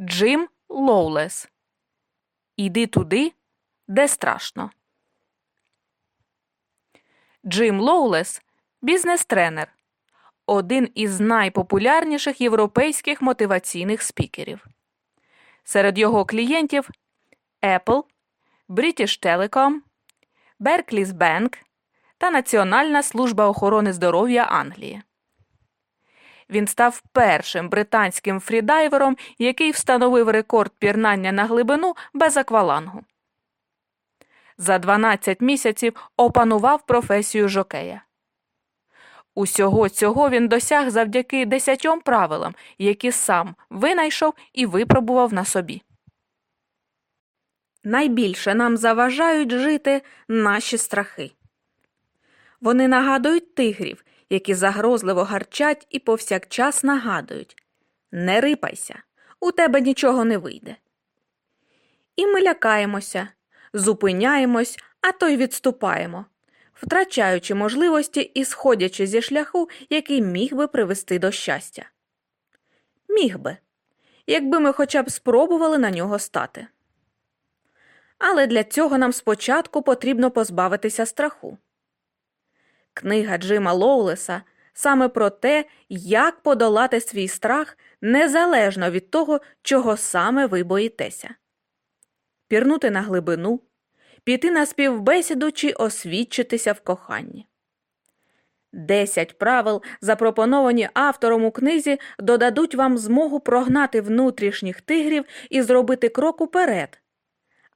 Джим Лоулес. Іди туди, де страшно. Джим Лоулес бізнес-тренер, один із найпопулярніших європейських мотиваційних спікерів. Серед його клієнтів Apple, British Telecom, Barclays Bank та Національна служба охорони здоров'я Англії. Він став першим британським фрідайвером, який встановив рекорд пірнання на глибину без аквалангу. За 12 місяців опанував професію жокея. Усього цього він досяг завдяки десятьом правилам, які сам винайшов і випробував на собі. Найбільше нам заважають жити наші страхи. Вони нагадують тигрів, які загрозливо гарчать і повсякчас нагадують Не рипайся, у тебе нічого не вийде. І ми лякаємося, зупиняємось, а то й відступаємо, втрачаючи можливості і сходячи зі шляху, який міг би привести до щастя. Міг би, якби ми хоча б спробували на нього стати. Але для цього нам спочатку потрібно позбавитися страху. Книга Джима Лоулеса саме про те, як подолати свій страх незалежно від того, чого саме ви боїтеся. Пірнути на глибину, піти на співбесіду чи освідчитися в коханні. Десять правил, запропоновані автором у книзі, додадуть вам змогу прогнати внутрішніх тигрів і зробити крок уперед,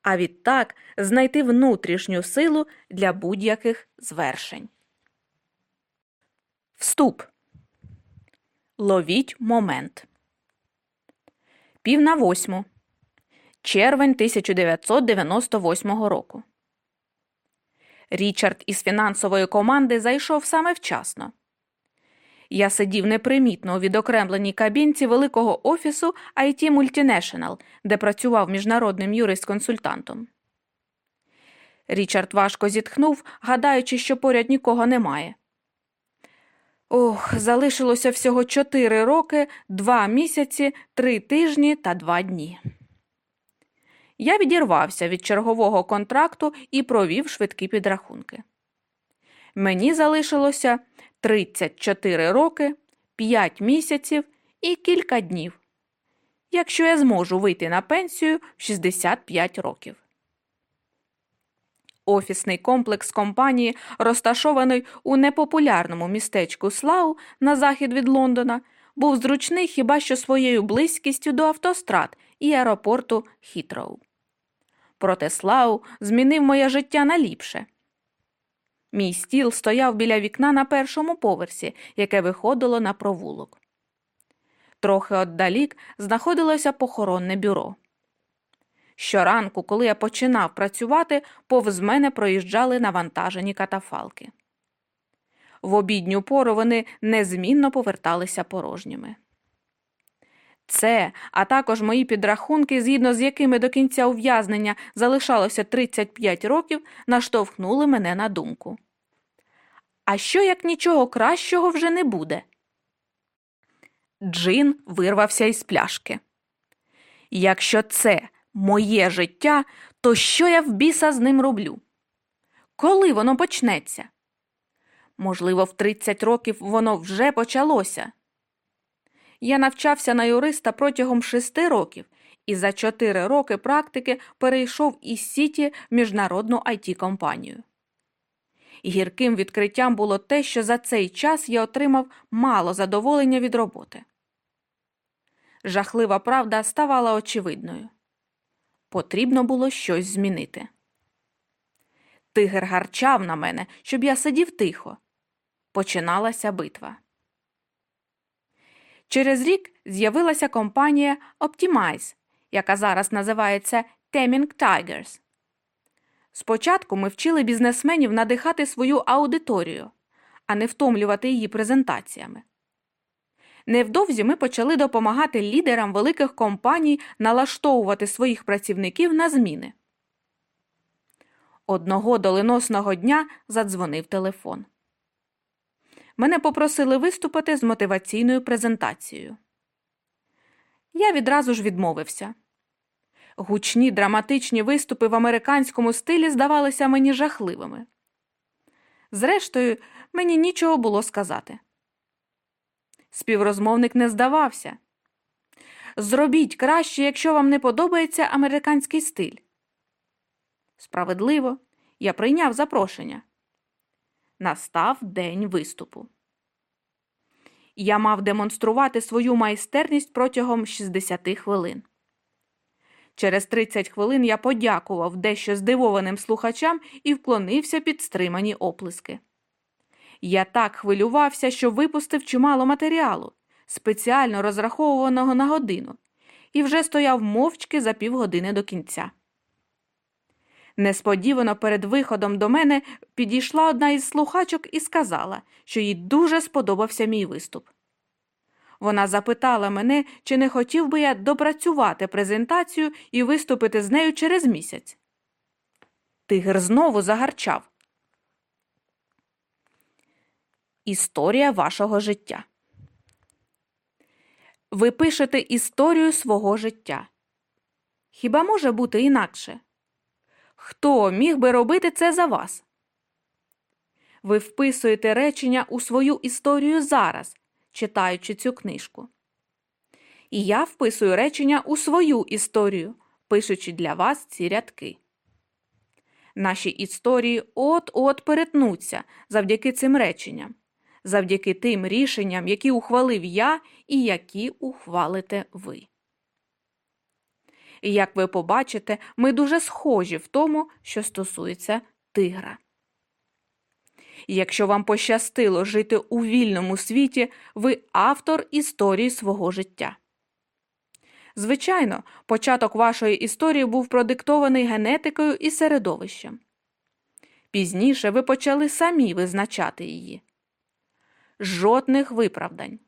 а відтак знайти внутрішню силу для будь-яких звершень. Вступ. Ловіть момент. Пів на восьму. Червень 1998 року. Річард із фінансової команди зайшов саме вчасно. Я сидів непримітно у відокремленій кабінці великого офісу IT Multinational, де працював міжнародним юрист-консультантом. Річард важко зітхнув, гадаючи, що поряд нікого немає. Ох, залишилося всього чотири роки, два місяці, три тижні та два дні. Я відірвався від чергового контракту і провів швидкі підрахунки. Мені залишилося 34 роки, 5 місяців і кілька днів, якщо я зможу вийти на пенсію в 65 років. Офісний комплекс компанії, розташований у непопулярному містечку Слау на захід від Лондона, був зручний хіба що своєю близькістю до автострад і аеропорту Хітроу. Проте Слау змінив моє життя на ліпше. Мій стіл стояв біля вікна на першому поверсі, яке виходило на провулок. Трохи отдалік знаходилося похоронне бюро. Щоранку, коли я починав працювати, повз мене проїжджали навантажені катафалки. В обідню пору вони незмінно поверталися порожніми. Це, а також мої підрахунки, згідно з якими до кінця ув'язнення залишалося 35 років, наштовхнули мене на думку. А що як нічого кращого вже не буде? Джин вирвався із пляшки. Якщо це моє життя, то що я в біса з ним роблю? Коли воно почнеться? Можливо, в 30 років воно вже почалося. Я навчався на юриста протягом шести років і за чотири роки практики перейшов із Сіті в міжнародну it компанію. Гірким відкриттям було те, що за цей час я отримав мало задоволення від роботи. Жахлива правда ставала очевидною. Потрібно було щось змінити. Тигр гарчав на мене, щоб я сидів тихо. Починалася битва. Через рік з'явилася компанія Optimize, яка зараз називається Taming Tigers. Спочатку ми вчили бізнесменів надихати свою аудиторію, а не втомлювати її презентаціями. Невдовзі ми почали допомагати лідерам великих компаній налаштовувати своїх працівників на зміни. Одного доленосного дня задзвонив телефон. Мене попросили виступити з мотиваційною презентацією. Я відразу ж відмовився. Гучні драматичні виступи в американському стилі здавалися мені жахливими. Зрештою, мені нічого було сказати. Співрозмовник не здавався. Зробіть краще, якщо вам не подобається американський стиль. Справедливо, я прийняв запрошення. Настав день виступу. Я мав демонструвати свою майстерність протягом 60 хвилин. Через 30 хвилин я подякував дещо здивованим слухачам і вклонився під стримані оплески. Я так хвилювався, що випустив чимало матеріалу, спеціально розраховуваного на годину, і вже стояв мовчки за півгодини до кінця. Несподівано перед виходом до мене підійшла одна із слухачок і сказала, що їй дуже сподобався мій виступ. Вона запитала мене, чи не хотів би я допрацювати презентацію і виступити з нею через місяць. Тигр знову загарчав. Історія вашого життя. Ви пишете історію свого життя. Хіба може бути інакше? Хто міг би робити це за вас? Ви вписуєте речення у свою історію зараз, читаючи цю книжку. І я вписую речення у свою історію, пишучи для вас ці рядки. Наші історії от-от перетнуться завдяки цим реченням, завдяки тим рішенням, які ухвалив я і які ухвалите ви. І як ви побачите, ми дуже схожі в тому, що стосується тигра. Якщо вам пощастило жити у вільному світі, ви автор історії свого життя. Звичайно, початок вашої історії був продиктований генетикою і середовищем. Пізніше ви почали самі визначати її. Жодних виправдань.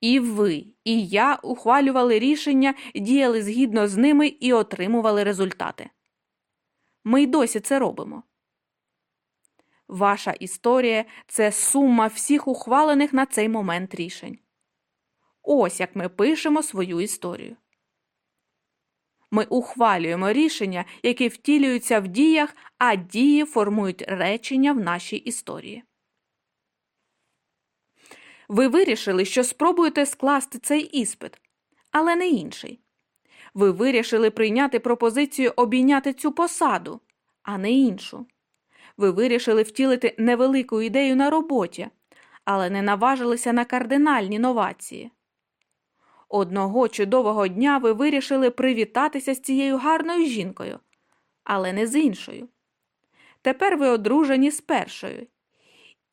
І ви, і я ухвалювали рішення, діяли згідно з ними і отримували результати. Ми й досі це робимо. Ваша історія це сума всіх ухвалених на цей момент рішень. Ось як ми пишемо свою історію. Ми ухвалюємо рішення, які втілюються в діях, а дії формують речення в нашій історії. Ви вирішили, що спробуєте скласти цей іспит, але не інший. Ви вирішили прийняти пропозицію обійняти цю посаду, а не іншу. Ви вирішили втілити невелику ідею на роботі, але не наважилися на кардинальні новації. Одного чудового дня ви вирішили привітатися з цією гарною жінкою, але не з іншою. Тепер ви одружені з першою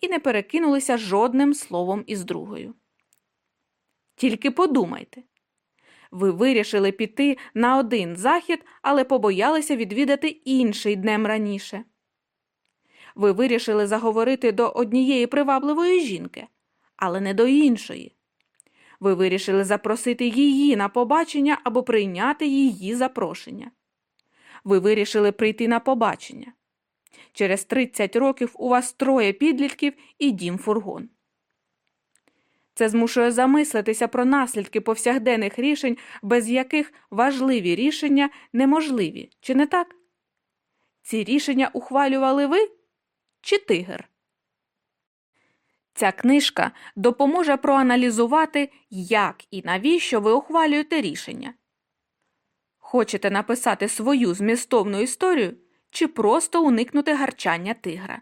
і не перекинулися жодним словом із другою. Тільки подумайте ви вирішили піти на один захід, але побоялися відвідати інший днем раніше. Ви вирішили заговорити до однієї привабливої жінки, але не до іншої. Ви вирішили запросити її на побачення або прийняти її запрошення. Ви вирішили прийти на побачення. Через 30 років у вас троє підлітків і дім фургон. Це змушує замислитися про наслідки повсякденних рішень, без яких важливі рішення неможливі, чи не так? Ці рішення ухвалювали ви чи тигр? Ця книжка допоможе проаналізувати, як і навіщо ви ухвалюєте рішення. Хочете написати свою змістовну історію чи просто уникнути гарчання тигра?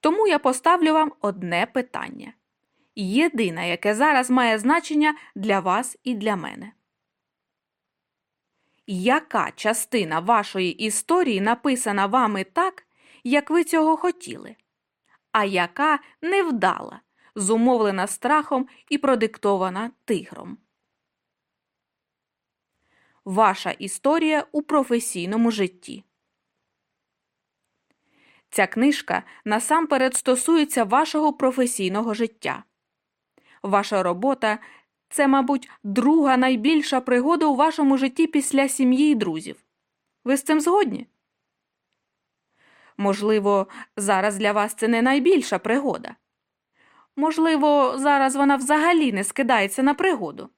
Тому я поставлю вам одне питання єдине, яке зараз має значення для вас і для мене. Яка частина вашої історії написана вами так, як ви цього хотіли? а яка невдала, зумовлена страхом і продиктована тигром. Ваша історія у професійному житті. Ця книжка насамперед стосується вашого професійного життя. Ваша робота це, мабуть, друга найбільша пригода у вашому житті після сім'ї і друзів. Ви з цим згодні? Можливо, зараз для вас це не найбільша пригода. Можливо, зараз вона взагалі не скидається на пригоду.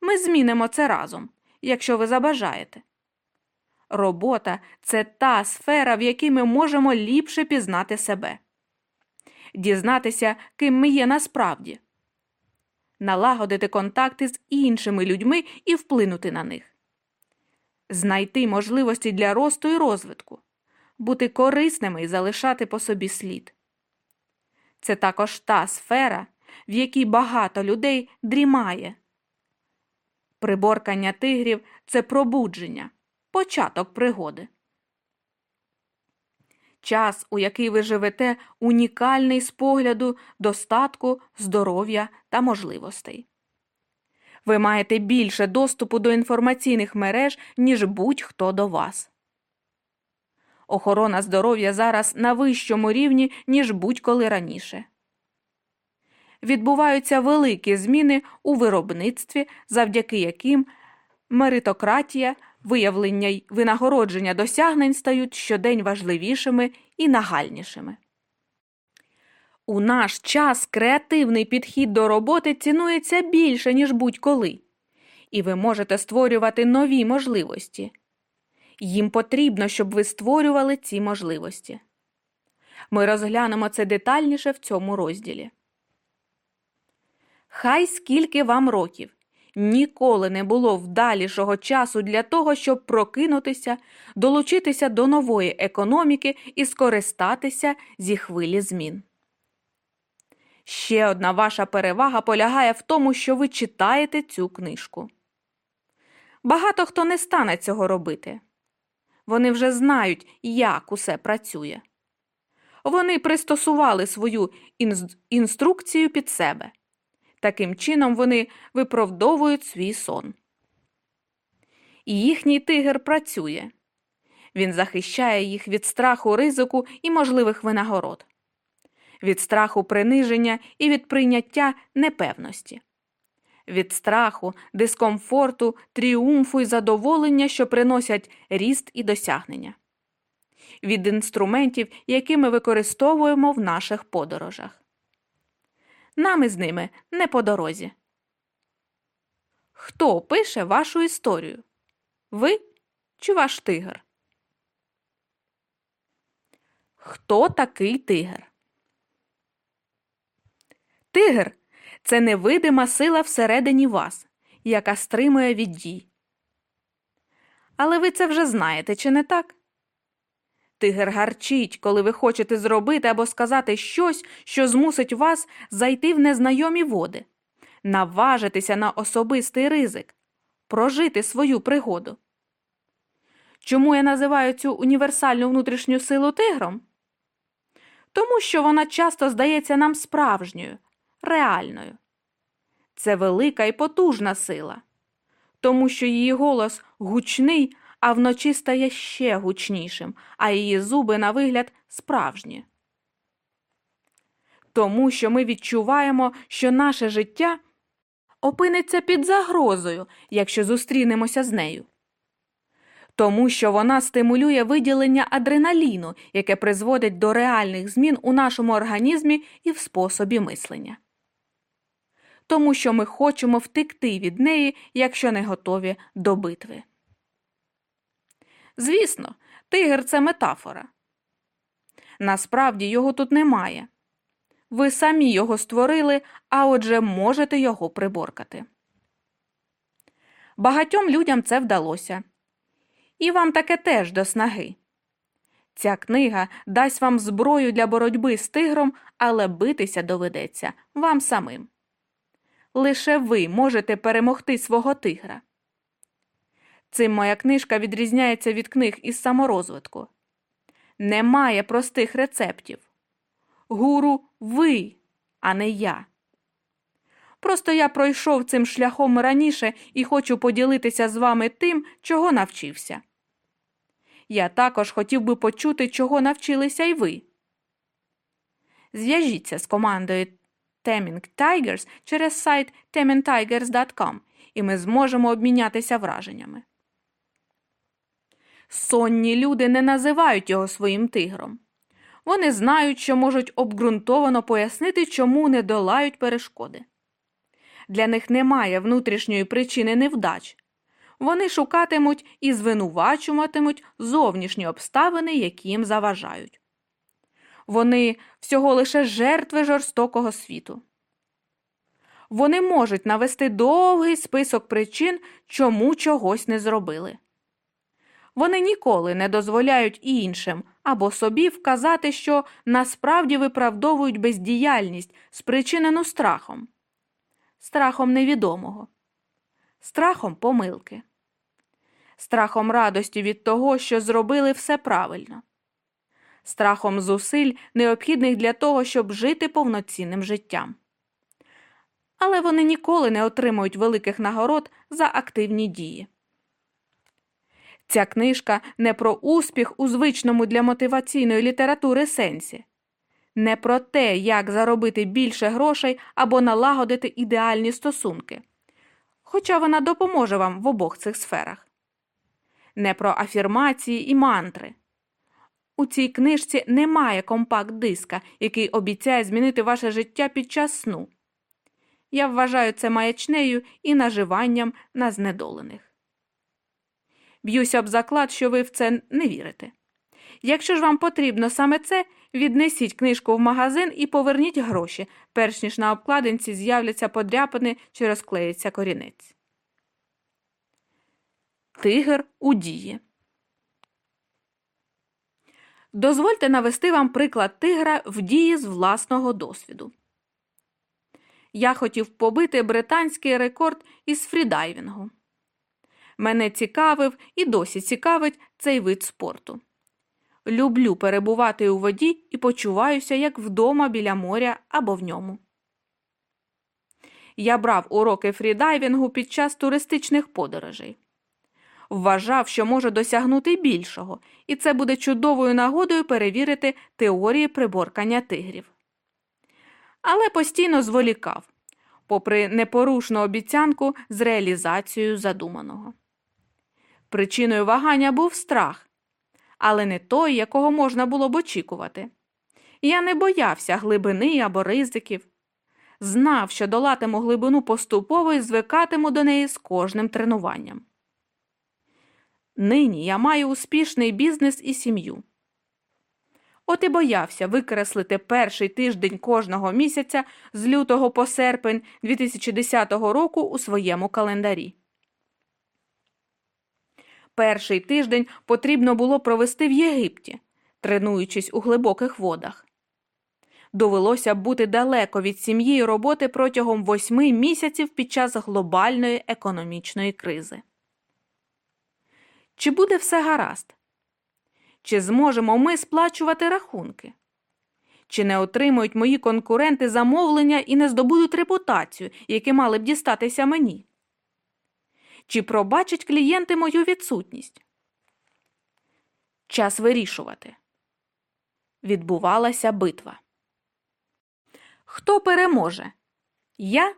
Ми змінимо це разом, якщо ви забажаєте. Робота це та сфера, в якій ми можемо ліпше пізнати себе, дізнатися, ким ми є насправді, налагодити контакти з іншими людьми і вплинути на них, знайти можливості для росту і розвитку, бути корисними і залишати по собі слід. Це також та сфера, в якій багато людей дрімає. Приборкання тигрів це пробудження, початок пригоди. Час, у який ви живете, унікальний з погляду достатку, здоров'я та можливостей. Ви маєте більше доступу до інформаційних мереж, ніж будь-хто до вас. Охорона здоров'я зараз на вищому рівні, ніж будь-коли раніше. Відбуваються великі зміни у виробництві, завдяки яким меритократія, виявлення й винагородження досягнень стають щодень важливішими і нагальнішими. У наш час креативний підхід до роботи цінується більше, ніж будь-коли, і ви можете створювати нові можливості. Їм потрібно, щоб ви створювали ці можливості. Ми розглянемо це детальніше в цьому розділі. Хай скільки вам років. Ніколи не було вдалішого часу для того, щоб прокинутися, долучитися до нової економіки і скористатися зі хвилі змін. Ще одна ваша перевага полягає в тому, що ви читаєте цю книжку. Багато хто не стане цього робити. Вони вже знають, як усе працює. Вони пристосували свою інструкцію під себе. Таким чином вони виправдовують свій сон. І їхній тигр працює. Він захищає їх від страху ризику і можливих винагород, від страху приниження і від прийняття непевності, від страху, дискомфорту, тріумфу і задоволення, що приносять ріст і досягнення, від інструментів, які ми використовуємо в наших подорожах. Нам із ними не по дорозі. Хто пише вашу історію? Ви чи ваш тигр? Хто такий тигр? Тигр це невидима сила всередині вас, яка стримує від дій. Але ви це вже знаєте, чи не так? Тигр гарчить, коли ви хочете зробити або сказати щось, що змусить вас зайти в незнайомі води, наважитися на особистий ризик, прожити свою пригоду. Чому я називаю цю універсальну внутрішню силу тигром? Тому що вона часто здається нам справжньою, реальною. Це велика і потужна сила, тому що її голос гучний, а вночі стає ще гучнішим, а її зуби, на вигляд, справжні. Тому що ми відчуваємо, що наше життя опиниться під загрозою, якщо зустрінемося з нею. Тому що вона стимулює виділення адреналіну, яке призводить до реальних змін у нашому організмі і в способі мислення. Тому що ми хочемо втекти від неї, якщо не готові до битви. Звісно, тигр це метафора. Насправді його тут немає. Ви самі його створили, а отже можете його приборкати. Багатьом людям це вдалося. І вам таке теж до снаги. Ця книга дасть вам зброю для боротьби з тигром, але битися доведеться вам самим. Лише ви можете перемогти свого тигра. Цим моя книжка відрізняється від книг із саморозвитку. Немає простих рецептів. Гуру ви, а не я. Просто я пройшов цим шляхом раніше і хочу поділитися з вами тим, чого навчився. Я також хотів би почути, чого навчилися й ви. Зв'яжіться з командою Taming Tigers через сайт tamingtigers.com і ми зможемо обмінятися враженнями. Сонні люди не називають його своїм тигром. Вони знають, що можуть обґрунтовано пояснити, чому не долають перешкоди. Для них немає внутрішньої причини невдач. Вони шукатимуть і звинувачуватимуть зовнішні обставини, які їм заважають. Вони всього лише жертви жорстокого світу. Вони можуть навести довгий список причин, чому чогось не зробили. Вони ніколи не дозволяють іншим або собі вказати, що насправді виправдовують бездіяльність, спричинену страхом, страхом невідомого, страхом помилки, страхом радості від того, що зробили все правильно, страхом зусиль, необхідних для того, щоб жити повноцінним життям. Але вони ніколи не отримують великих нагород за активні дії. Ця книжка не про успіх у звичному для мотиваційної літератури сенсі, не про те, як заробити більше грошей або налагодити ідеальні стосунки, хоча вона допоможе вам в обох цих сферах, не про афірмації і мантри. У цій книжці немає компакт диска, який обіцяє змінити ваше життя під час сну. Я вважаю це маячнею і наживанням на знедолених. Б'юся об заклад, що ви в це не вірите. Якщо ж вам потрібно саме це, віднесіть книжку в магазин і поверніть гроші, перш ніж на обкладинці з'являться подряпини чи розклеїться корінець. Тигр у дії. Дозвольте навести вам приклад тигра в дії з власного досвіду. Я хотів побити британський рекорд із фрідайвінгу. Мене цікавив і досі цікавить цей вид спорту. Люблю перебувати у воді і почуваюся як вдома біля моря або в ньому. Я брав уроки фрідайвінгу під час туристичних подорожей. Вважав, що можу досягнути більшого, і це буде чудовою нагодою перевірити теорії приборкання тигрів. Але постійно зволікав, попри непорушну обіцянку з реалізацією задуманого. Причиною вагання був страх, але не той, якого можна було б очікувати. Я не боявся глибини або ризиків. Знав, що долатиму глибину поступово і звикатиму до неї з кожним тренуванням. Нині я маю успішний бізнес і сім'ю. От і боявся викреслити перший тиждень кожного місяця з лютого по серпень 2010 року у своєму календарі. Перший тиждень потрібно було провести в Єгипті, тренуючись у глибоких водах. Довелося бути далеко від сім'ї і роботи протягом восьми місяців під час глобальної економічної кризи. Чи буде все гаразд? Чи зможемо ми сплачувати рахунки? Чи не отримують мої конкуренти замовлення і не здобудуть репутацію, які мали б дістатися мені? Чи пробачать клієнти мою відсутність? Час вирішувати. Відбувалася битва. Хто переможе? Я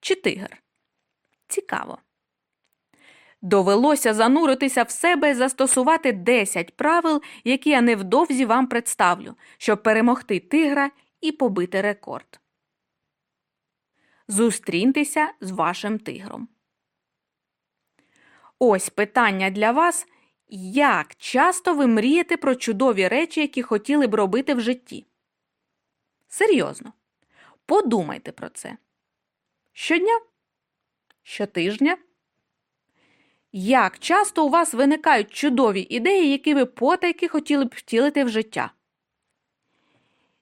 чи тигр? Цікаво. Довелося зануритися в себе і застосувати 10 правил, які я невдовзі вам представлю, щоб перемогти тигра і побити рекорд. Зустріньтеся з вашим тигром. Ось питання для вас. Як часто ви мрієте про чудові речі, які хотіли б робити в житті? Серйозно. Подумайте про це. Щодня? Щотижня? Як часто у вас виникають чудові ідеї, які ви потайки хотіли б втілити в життя?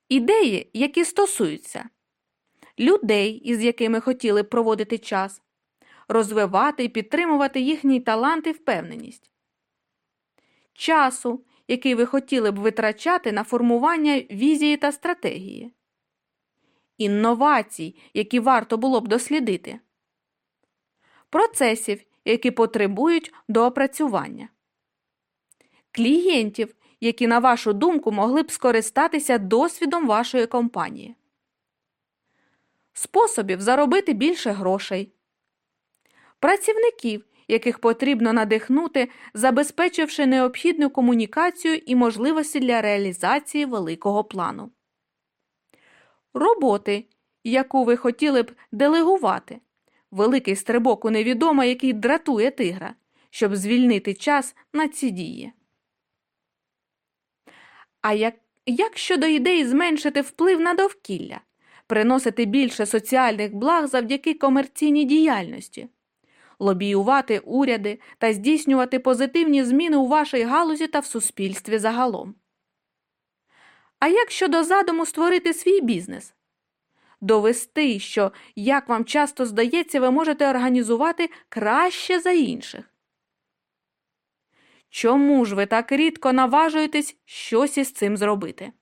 Ідеї, які стосуються людей, із якими хотіли б проводити час, розвивати і підтримувати їхній талант і впевненість, часу, який ви хотіли б витрачати на формування візії та стратегії, інновацій, які варто було б дослідити, процесів, які потребують доопрацювання, клієнтів, які, на вашу думку, могли б скористатися досвідом вашої компанії, способів заробити більше грошей, працівників, яких потрібно надихнути, забезпечивши необхідну комунікацію і можливості для реалізації великого плану, роботи, яку ви хотіли б делегувати. Великий стрибок у невідоме, який дратує тигра, щоб звільнити час на ці дії. А як, як щодо ідеї зменшити вплив на довкілля, приносити більше соціальних благ завдяки комерційній діяльності, лобіювати уряди та здійснювати позитивні зміни у вашій галузі та в суспільстві загалом? А як щодо задуму створити свій бізнес? Довести, що, як вам часто здається, ви можете організувати краще за інших. Чому ж ви так рідко наважуєтесь щось із цим зробити?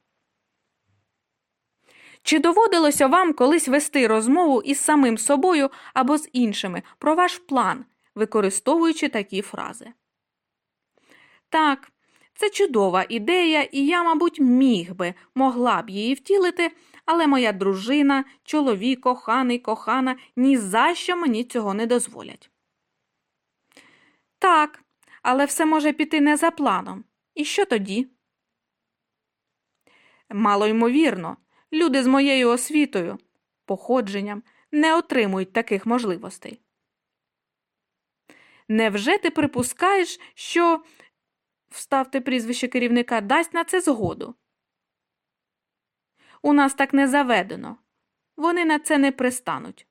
Чи доводилося вам колись вести розмову із самим собою або з іншими про ваш план, використовуючи такі фрази? Так, це чудова ідея, і я, мабуть, міг би, могла б її втілити, але моя дружина, чоловік, коханий, кохана ні за що мені цього не дозволять. Так, але все може піти не за планом. І що тоді? Мало ймовірно, люди з моєю освітою, походженням не отримують таких можливостей. Невже ти припускаєш, що вставте прізвище керівника дасть на це згоду? У нас так не заведено. Вони на це не пристануть.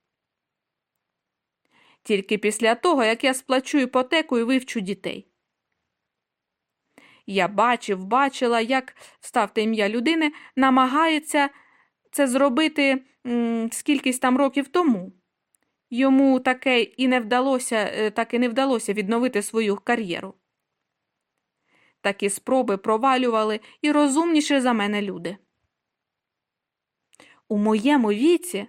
Тільки після того, як я сплачу іпотеку і вивчу дітей. Я бачив, бачила, як ставте ім'я людини, намагається це зробити скількись там років тому. Йому таке і не вдалося, е, так і не вдалося відновити свою кар'єру. Такі спроби провалювали і розумніші за мене люди. У моєму віці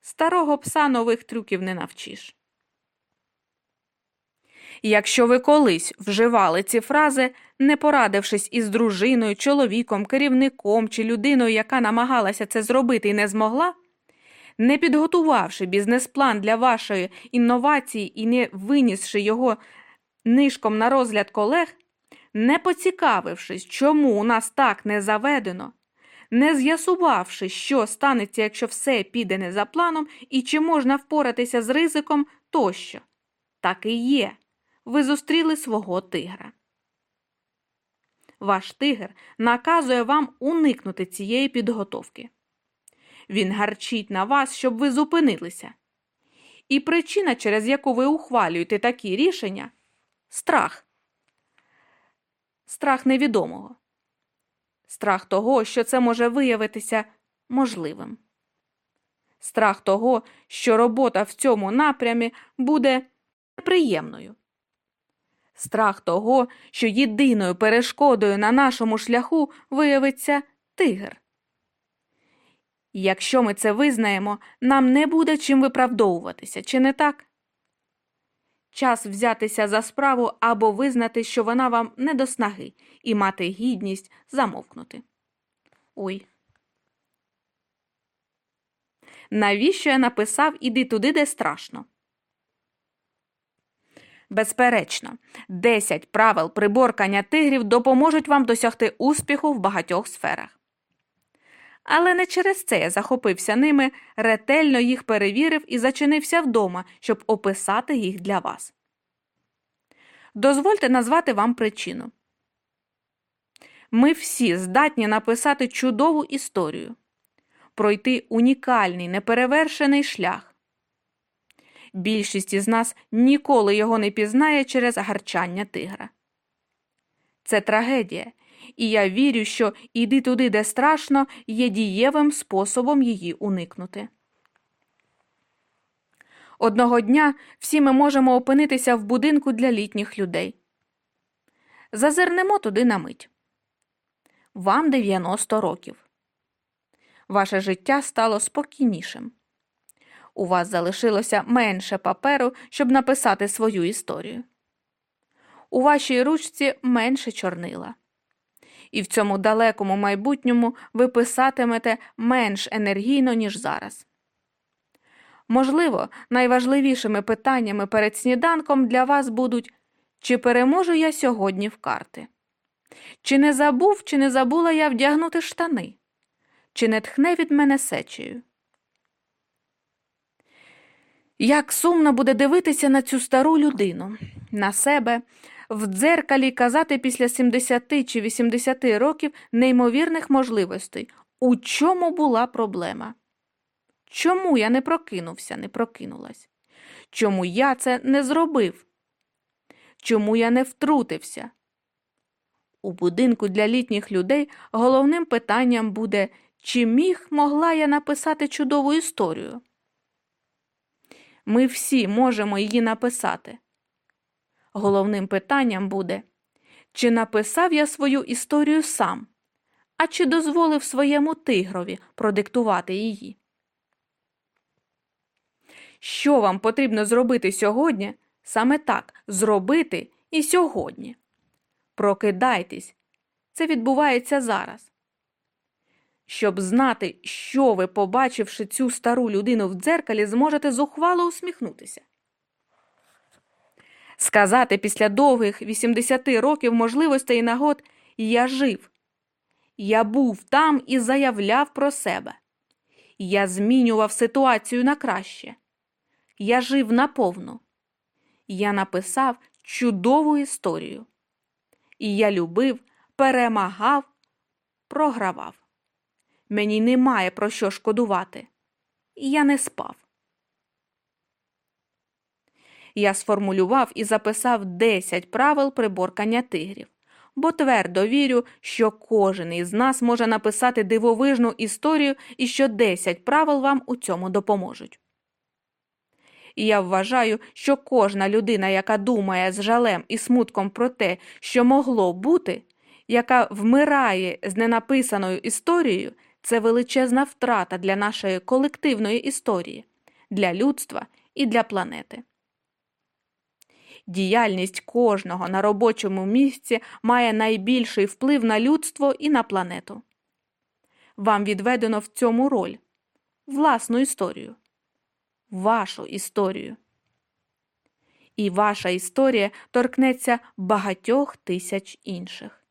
старого пса нових трюків не навчиш. Якщо ви колись вживали ці фрази, не порадившись із дружиною, чоловіком, керівником чи людиною, яка намагалася це зробити і не змогла, не підготувавши бізнес-план для вашої інновації і не винісши його нишком на розгляд колег, не поцікавившись, чому у нас так не заведено, не з'ясувавши, що станеться, якщо все піде не за планом, і чи можна впоратися з ризиком тощо. Так і є. Ви зустріли свого тигра. Ваш тигр наказує вам уникнути цієї підготовки. Він гарчить на вас, щоб ви зупинилися. І причина, через яку ви ухвалюєте такі рішення страх. Страх невідомого. Страх того, що це може виявитися можливим. Страх того, що робота в цьому напрямі буде неприємною. Страх того, що єдиною перешкодою на нашому шляху виявиться тигр. Якщо ми це визнаємо, нам не буде чим виправдовуватися, чи не так? Час взятися за справу або визнати, що вона вам не до снаги, і мати гідність замовкнути. Ой. Навіщо я написав Іди туди, де страшно? Безперечно, 10 правил приборкання тигрів допоможуть вам досягти успіху в багатьох сферах. Але не через це я захопився ними, ретельно їх перевірив і зачинився вдома, щоб описати їх для вас. Дозвольте назвати вам причину. Ми всі здатні написати чудову історію, пройти унікальний неперевершений шлях. Більшість із нас ніколи його не пізнає через гарчання тигра. Це трагедія, і я вірю, що іди туди, де страшно, є дієвим способом її уникнути. Одного дня всі ми можемо опинитися в будинку для літніх людей. Зазирнемо туди на мить. Вам 90 років. Ваше життя стало спокійнішим. У вас залишилося менше паперу, щоб написати свою історію. У вашій ручці менше чорнила. І в цьому далекому майбутньому ви писатимете менш енергійно, ніж зараз. Можливо, найважливішими питаннями перед сніданком для вас будуть чи переможу я сьогодні в карти? Чи не забув, чи не забула я вдягнути штани? Чи не тхне від мене сечею? Як сумно буде дивитися на цю стару людину, на себе, в дзеркалі казати після 70 чи 80 років неймовірних можливостей, у чому була проблема? Чому я не прокинувся, не прокинулась? Чому я це не зробив? Чому я не втрутився? У будинку для літніх людей головним питанням буде, чи міг могла я написати чудову історію? Ми всі можемо її написати. Головним питанням буде, чи написав я свою історію сам, а чи дозволив своєму тигрові продиктувати її? Що вам потрібно зробити сьогодні? Саме так зробити і сьогодні. Прокидайтесь, це відбувається зараз. Щоб знати, що ви, побачивши цю стару людину в дзеркалі, зможете зухвало усміхнутися. Сказати після довгих 80 років можливостей і нагод я жив. Я був там і заявляв про себе. Я змінював ситуацію на краще. Я жив наповну. Я написав чудову історію. І я любив, перемагав, програвав. Мені немає про що шкодувати. Я не спав. Я сформулював і записав 10 правил приборкання тигрів, бо твердо вірю, що кожен із нас може написати дивовижну історію і що 10 правил вам у цьому допоможуть. І я вважаю, що кожна людина, яка думає з жалем і смутком про те, що могло бути, яка вмирає з ненаписаною історією, це величезна втрата для нашої колективної історії, для людства і для планети. Діяльність кожного на робочому місці має найбільший вплив на людство і на планету. Вам відведено в цьому роль, власну історію, вашу історію. І ваша історія торкнеться багатьох тисяч інших.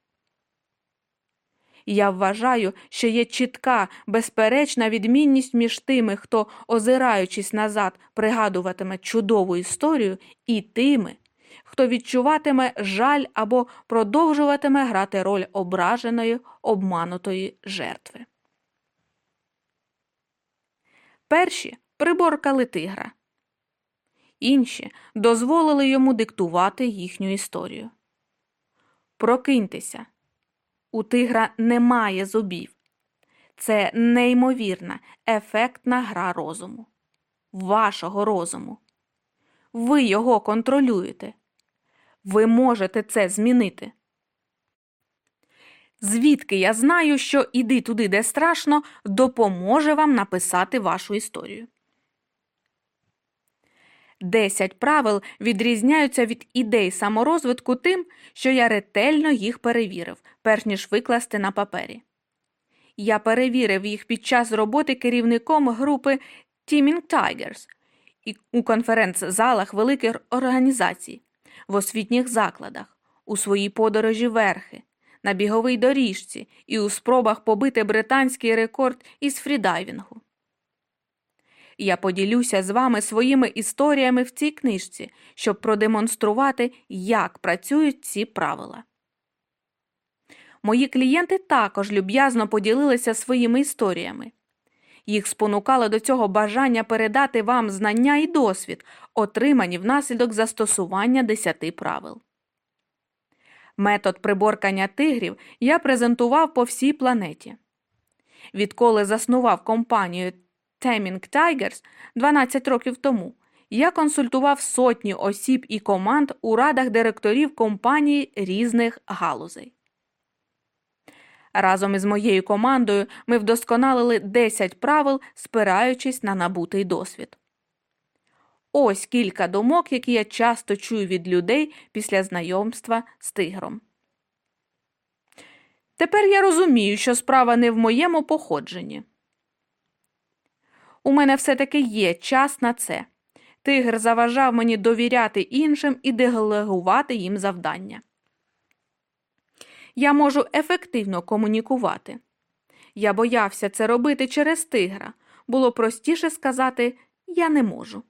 Я вважаю, що є чітка, безперечна відмінність між тими, хто, озираючись назад, пригадуватиме чудову історію, і тими, хто відчуватиме жаль або продовжуватиме грати роль ображеної, обманутої жертви. Перші приборкали тигра. Інші дозволили йому диктувати їхню історію. Прокиньтеся. У тигра немає зубів. Це неймовірна, ефектна гра розуму, вашого розуму. Ви його контролюєте. Ви можете це змінити. Звідки я знаю, що іди туди, де страшно, допоможе вам написати вашу історію. Десять правил відрізняються від ідей саморозвитку тим, що я ретельно їх перевірив, перш ніж викласти на папері. Я перевірив їх під час роботи керівником групи Teaming Tigers у конференц-залах великих організацій, в освітніх закладах, у своїй подорожі верхи, на біговій доріжці і у спробах побити британський рекорд із фрідайвінгу. Я поділюся з вами своїми історіями в цій книжці, щоб продемонструвати, як працюють ці правила. Мої клієнти також люб'язно поділилися своїми історіями. Їх спонукало до цього бажання передати вам знання і досвід, отримані внаслідок застосування десяти правил. Метод приборкання тигрів я презентував по всій планеті. Відколи заснував компанію Taming Tigers 12 років тому, я консультував сотні осіб і команд у радах директорів компаній різних галузей. Разом із моєю командою ми вдосконалили 10 правил, спираючись на набутий досвід. Ось кілька думок, які я часто чую від людей після знайомства з тигром. Тепер я розумію, що справа не в моєму походженні. У мене все таки є час на це. Тигр заважав мені довіряти іншим і делегувати їм завдання. Я можу ефективно комунікувати. Я боявся це робити через тигра. Було простіше сказати я не можу.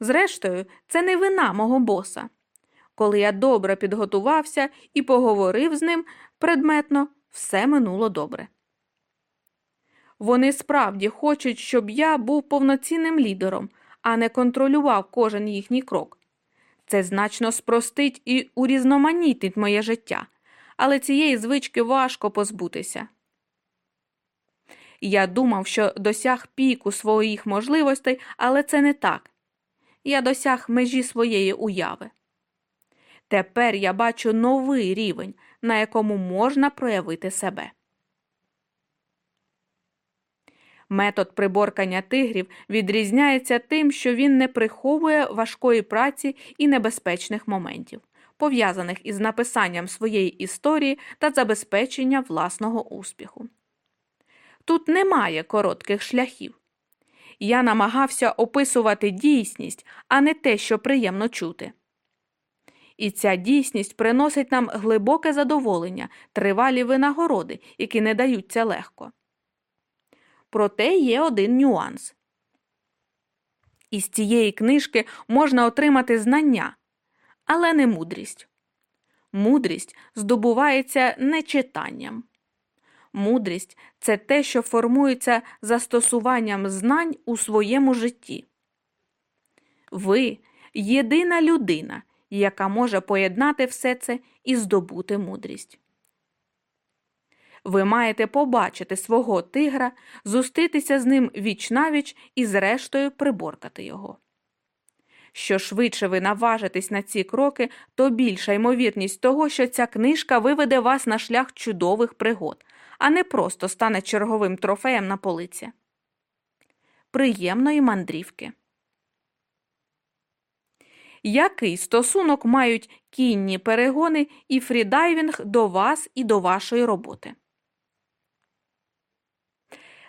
Зрештою, це не вина мого боса. Коли я добре підготувався і поговорив з ним предметно, все минуло добре. Вони справді хочуть, щоб я був повноцінним лідером, а не контролював кожен їхній крок. Це значно спростить і урізноманітнить моє життя, але цієї звички важко позбутися. Я думав, що досяг піку своїх можливостей, але це не так. Я досяг межі своєї уяви. Тепер я бачу новий рівень, на якому можна проявити себе. Метод приборкання тигрів відрізняється тим, що він не приховує важкої праці і небезпечних моментів, пов'язаних із написанням своєї історії та забезпечення власного успіху. Тут немає коротких шляхів. Я намагався описувати дійсність, а не те, що приємно чути. І ця дійсність приносить нам глибоке задоволення, тривалі винагороди, які не даються легко. Проте є один нюанс. Із цієї книжки можна отримати знання, але не мудрість. Мудрість здобувається не читанням. Мудрість це те, що формується застосуванням знань у своєму житті. Ви єдина людина, яка може поєднати все це і здобути мудрість. Ви маєте побачити свого тигра, зустрітися з ним віч навіч і, зрештою, приборкати його. Що швидше ви наважитесь на ці кроки, то більша ймовірність того, що ця книжка виведе вас на шлях чудових пригод, а не просто стане черговим трофеєм на полиці. Приємної мандрівки. Який стосунок мають кінні перегони і фрідайвінг до вас і до вашої роботи?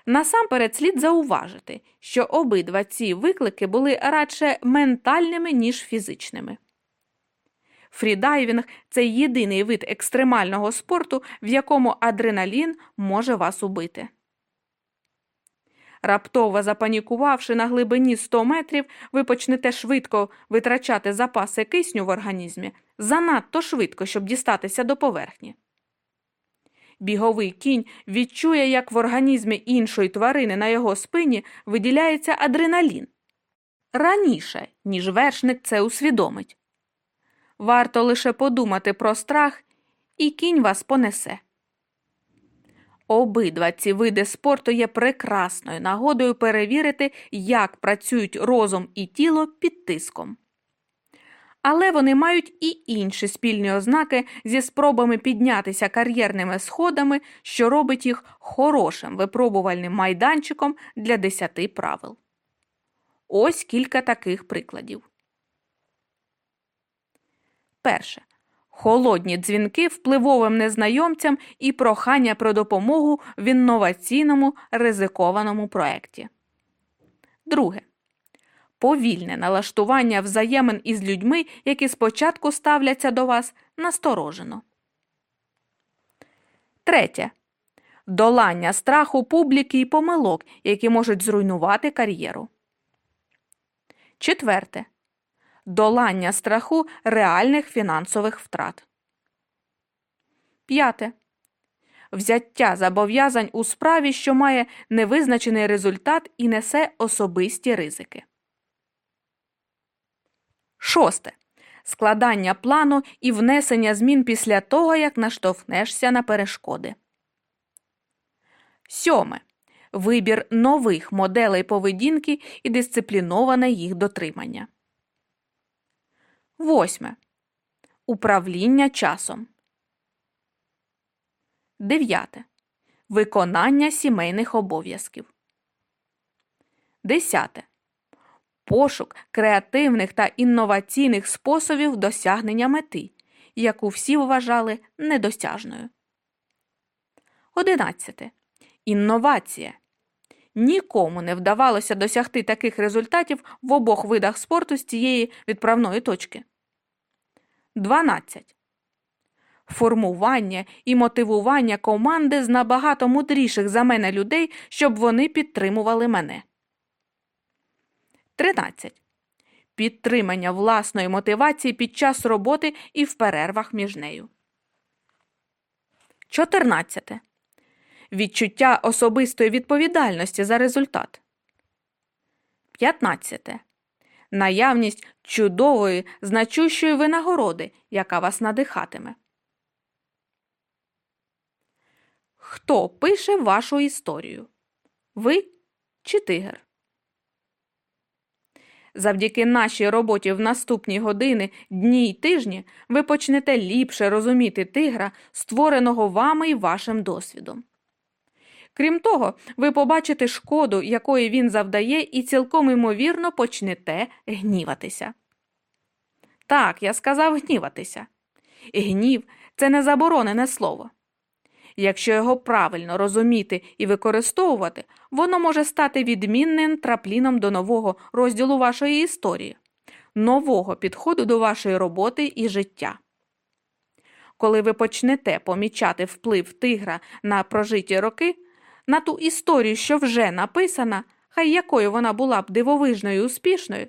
Насамперед слід зауважити, що обидва ці виклики були радше ментальними, ніж фізичними. Фрідайвінг це єдиний вид екстремального спорту, в якому адреналін може вас убити. Раптово запанікувавши на глибині 100 метрів, ви почнете швидко витрачати запаси кисню в організмі занадто швидко, щоб дістатися до поверхні. Біговий кінь відчує, як в організмі іншої тварини на його спині виділяється адреналін раніше, ніж вершник це усвідомить. Варто лише подумати про страх, і кінь вас понесе. Обидва ці види спорту є прекрасною нагодою перевірити, як працюють розум і тіло під тиском. Але вони мають і інші спільні ознаки зі спробами піднятися кар'єрними сходами, що робить їх хорошим випробувальним майданчиком для десяти правил. Ось кілька таких прикладів. Перше. Холодні дзвінки впливовим незнайомцям і прохання про допомогу в інноваційному ризикованому проєкті. Друге. Повільне налаштування взаємин із людьми, які спочатку ставляться до вас насторожено. Третє. Долання страху публіки і помилок, які можуть зруйнувати кар'єру. Четверте долання страху реальних фінансових втрат. П'яте. Взяття зобов'язань у справі, що має невизначений результат і несе особисті ризики. Шосте. Складання плану і внесення змін після того, як наштовхнешся на перешкоди. Сьоме. Вибір нових моделей поведінки і дисципліноване їх дотримання. Восьме. Управління часом. Дев'яте. Виконання сімейних обов'язків. Десяте. Пошук креативних та інноваційних способів досягнення мети, яку всі вважали недосяжною. Одинадцяте. Інновація. Нікому не вдавалося досягти таких результатів в обох видах спорту з цієї відправної точки. 12. Формування і мотивування команди з набагато мудріших за мене людей, щоб вони підтримували мене. 13. підтримання власної мотивації під час роботи і в перервах між нею. 14. Відчуття особистої відповідальності за результат. 15. Наявність чудової, значущої винагороди, яка вас надихатиме. Хто пише вашу історію? Ви чи тигр? Завдяки нашій роботі в наступні години, дні й тижні ви почнете ліпше розуміти тигра, створеного вами і вашим досвідом. Крім того, ви побачите шкоду, якої він завдає, і цілком ймовірно почнете гніватися. Так, я сказав гніватися. Гнів це не заборонене слово. Якщо його правильно розуміти і використовувати, воно може стати відмінним трапліном до нового розділу вашої історії, нового підходу до вашої роботи і життя. Коли ви почнете помічати вплив тигра на прожиті роки, на ту історію, що вже написана, хай якою вона була б дивовижною і успішною,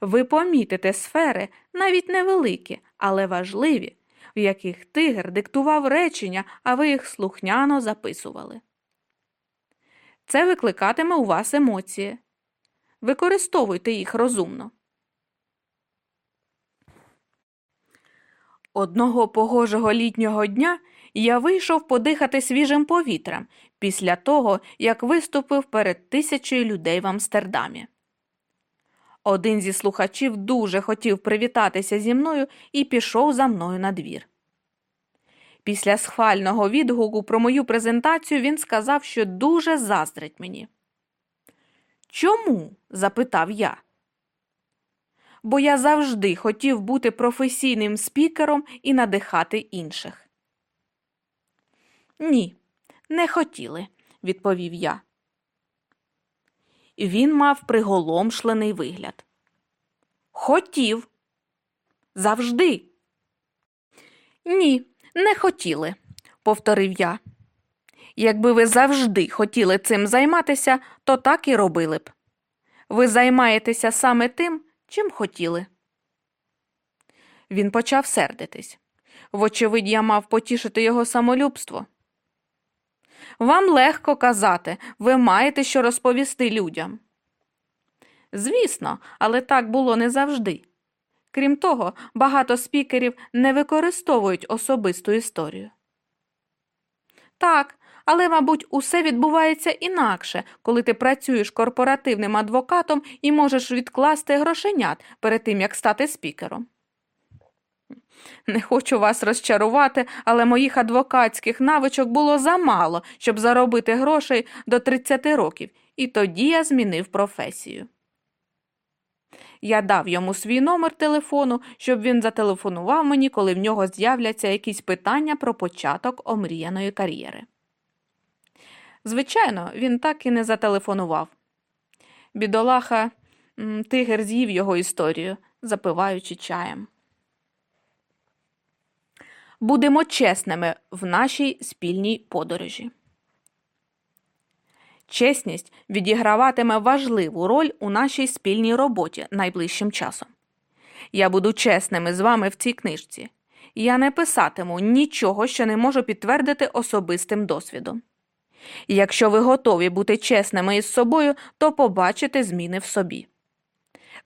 ви помітите сфери навіть невеликі, але важливі, в яких тигр диктував речення, а ви їх слухняно записували. Це викликатиме у вас емоції. Використовуйте їх розумно. Одного погожого літнього дня я вийшов подихати свіжим повітрям після того, як виступив перед тисячею людей в Амстердамі. Один зі слухачів дуже хотів привітатися зі мною і пішов за мною на двір. Після схвального відгуку про мою презентацію він сказав, що дуже заздрить мені. Чому? запитав я. Бо я завжди хотів бути професійним спікером і надихати інших. Ні, не хотіли, відповів я. Він мав приголомшлений вигляд. Хотів. Завжди. Ні, не хотіли, повторив я. Якби ви завжди хотіли цим займатися, то так і робили б. Ви займаєтеся саме тим, чим хотіли. Він почав сердитись. Вочевидь, я мав потішити його самолюбство. Вам легко казати, ви маєте що розповісти людям. Звісно, але так було не завжди. Крім того, багато спікерів не використовують особисту історію. Так, але, мабуть, усе відбувається інакше, коли ти працюєш корпоративним адвокатом і можеш відкласти грошенят перед тим, як стати спікером. Не хочу вас розчарувати, але моїх адвокатських навичок було замало, щоб заробити грошей до 30 років, і тоді я змінив професію. Я дав йому свій номер телефону, щоб він зателефонував мені, коли в нього з'являться якісь питання про початок омріяної кар'єри. Звичайно, він так і не зателефонував. Бідолаха, тигр з'їв його історію, запиваючи чаєм. Будемо чесними в нашій спільній подорожі. Чесність відіграватиме важливу роль у нашій спільній роботі найближчим часом. Я буду чесними з вами в цій книжці. Я не писатиму нічого, що не можу підтвердити особистим досвідом. Якщо ви готові бути чесними із собою, то побачите зміни в собі.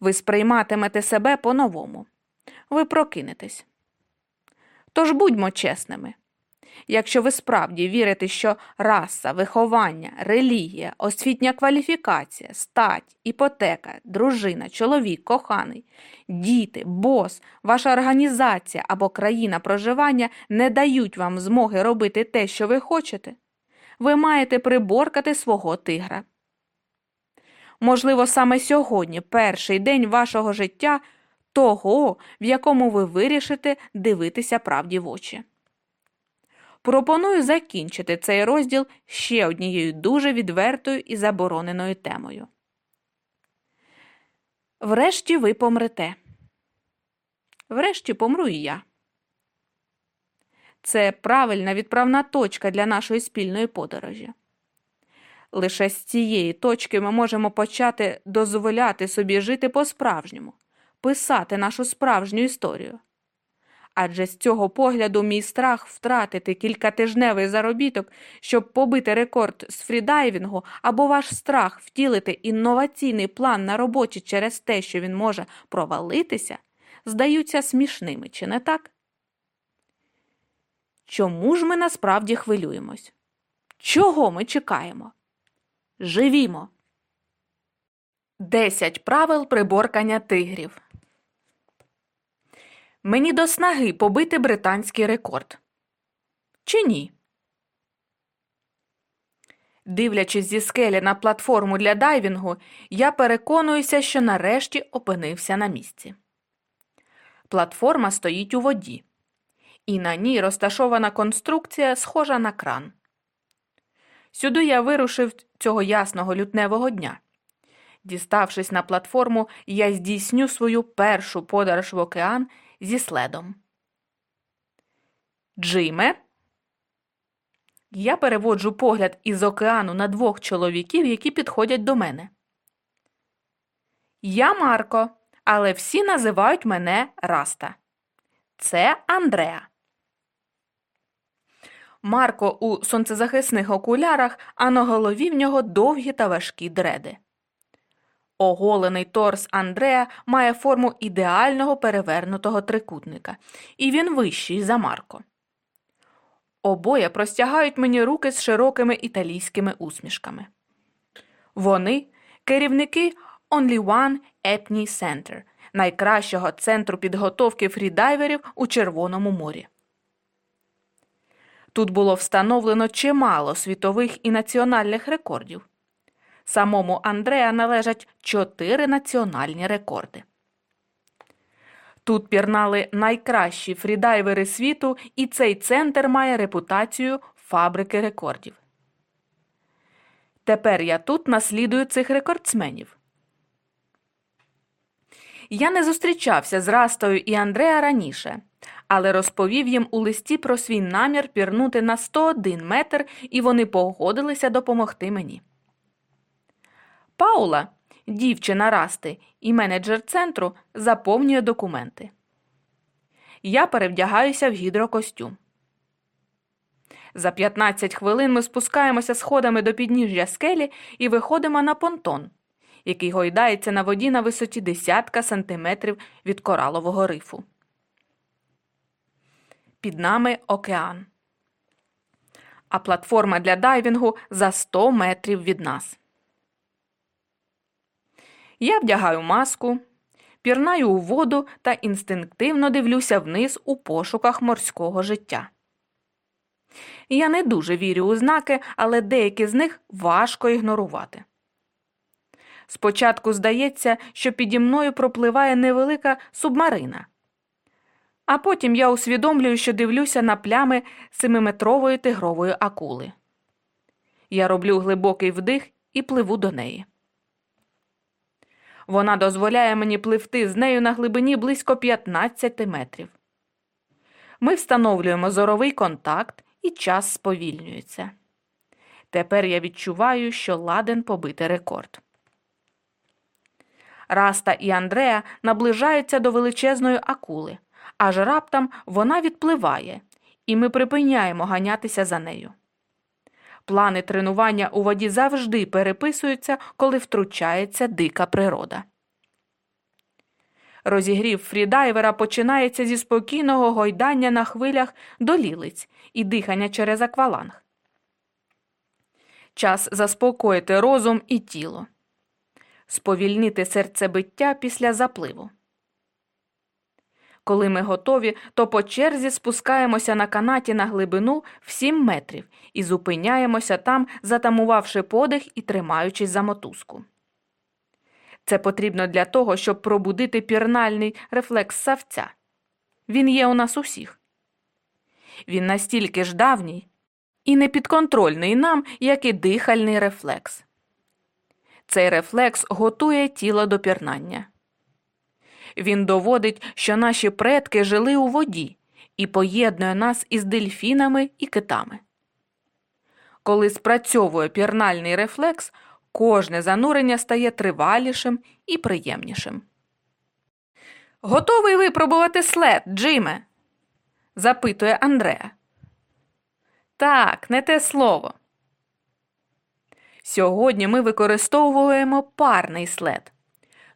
Ви сприйматимете себе по-новому. Ви прокинетесь. Тож будьмо чесними. Якщо ви справді вірите, що раса, виховання, релігія, освітня кваліфікація, стать, іпотека, дружина, чоловік, коханий, діти, бос, ваша організація або країна проживання не дають вам змоги робити те, що ви хочете, ви маєте приборкати свого тигра. Можливо, саме сьогодні перший день вашого життя того, в якому ви вирішите дивитися правді в очі. Пропоную закінчити цей розділ ще однією дуже відвертою і забороненою темою. Врешті ви помрете. Врешті помру і я. Це правильна відправна точка для нашої спільної подорожі. Лише з цієї точки ми можемо почати дозволяти собі жити по-справжньому, писати нашу справжню історію. Адже з цього погляду мій страх втратити кількатижневий заробіток, щоб побити рекорд з фрідайвінгу, або ваш страх втілити інноваційний план на роботі через те, що він може провалитися, здаються смішними, чи не так? Чому ж ми насправді хвилюємось? Чого ми чекаємо? Живімо! Десять правил приборкання тигрів. Мені до снаги побити британський рекорд. Чи ні? Дивлячись зі скелі на платформу для дайвінгу, я переконуюся, що нарешті опинився на місці. Платформа стоїть у воді, і на ній розташована конструкція, схожа на кран. Сюди я вирушив цього ясного лютневого дня. Діставшись на платформу, я здійсню свою першу подорож в океан зі следом. Джиме. Я переводжу погляд із океану на двох чоловіків, які підходять до мене. Я Марко, але всі називають мене Раста. Це Андреа. Марко у сонцезахисних окулярах, а на голові в нього довгі та важкі дреди. Оголений торс Андрея має форму ідеального перевернутого трикутника, і він вищий за Марко. Обоє простягають мені руки з широкими італійськими усмішками. Вони керівники Only One Apnea Center, найкращого центру підготовки фрідайверів у Червоному морі. Тут було встановлено чимало світових і національних рекордів. Самому Андреа належать чотири національні рекорди. Тут пірнали найкращі фрідайвери світу, і цей центр має репутацію фабрики рекордів. Тепер я тут наслідую цих рекордсменів. Я не зустрічався з Растою і Андреа раніше, але розповів їм у листі про свій намір пірнути на 101 метр, і вони погодилися допомогти мені. Паула, дівчина Расти і менеджер центру, заповнює документи. Я перевдягаюся в гідрокостюм. За 15 хвилин ми спускаємося сходами до підніжжя скелі і виходимо на понтон, який гойдається на воді на висоті десятка сантиметрів від коралового рифу. Під нами океан. А платформа для дайвінгу за 100 метрів від нас. Я вдягаю маску, пірнаю у воду та інстинктивно дивлюся вниз у пошуках морського життя. Я не дуже вірю у знаки, але деякі з них важко ігнорувати. Спочатку здається, що піді мною пропливає невелика субмарина, а потім я усвідомлюю, що дивлюся на плями семиметрової тигрової акули. Я роблю глибокий вдих і пливу до неї. Вона дозволяє мені пливти з нею на глибині близько 15 метрів. Ми встановлюємо зоровий контакт, і час сповільнюється. Тепер я відчуваю, що ладен побити рекорд. Раста і Андреа наближаються до величезної акули, аж раптом вона відпливає, і ми припиняємо ганятися за нею. Плани тренування у воді завжди переписуються, коли втручається дика природа. Розігрів фрідайвера починається зі спокійного гойдання на хвилях до лілиць і дихання через акваланг. Час заспокоїти розум і тіло, сповільнити серцебиття після запливу. Коли ми готові, то по черзі спускаємося на канаті на глибину в 7 метрів і зупиняємося там, затамувавши подих і тримаючись за мотузку. Це потрібно для того, щоб пробудити пірнальний рефлекс савця. Він є у нас усіх. Він настільки ж давній і непідконтрольний нам, як і дихальний рефлекс. Цей рефлекс готує тіло до пірнання. Він доводить, що наші предки жили у воді і поєднує нас із дельфінами і китами. Коли спрацьовує пірнальний рефлекс, кожне занурення стає тривалішим і приємнішим. Готовий випробувати след, Джиме? запитує Андреа. Так, не те слово. Сьогодні ми використовуємо парний след.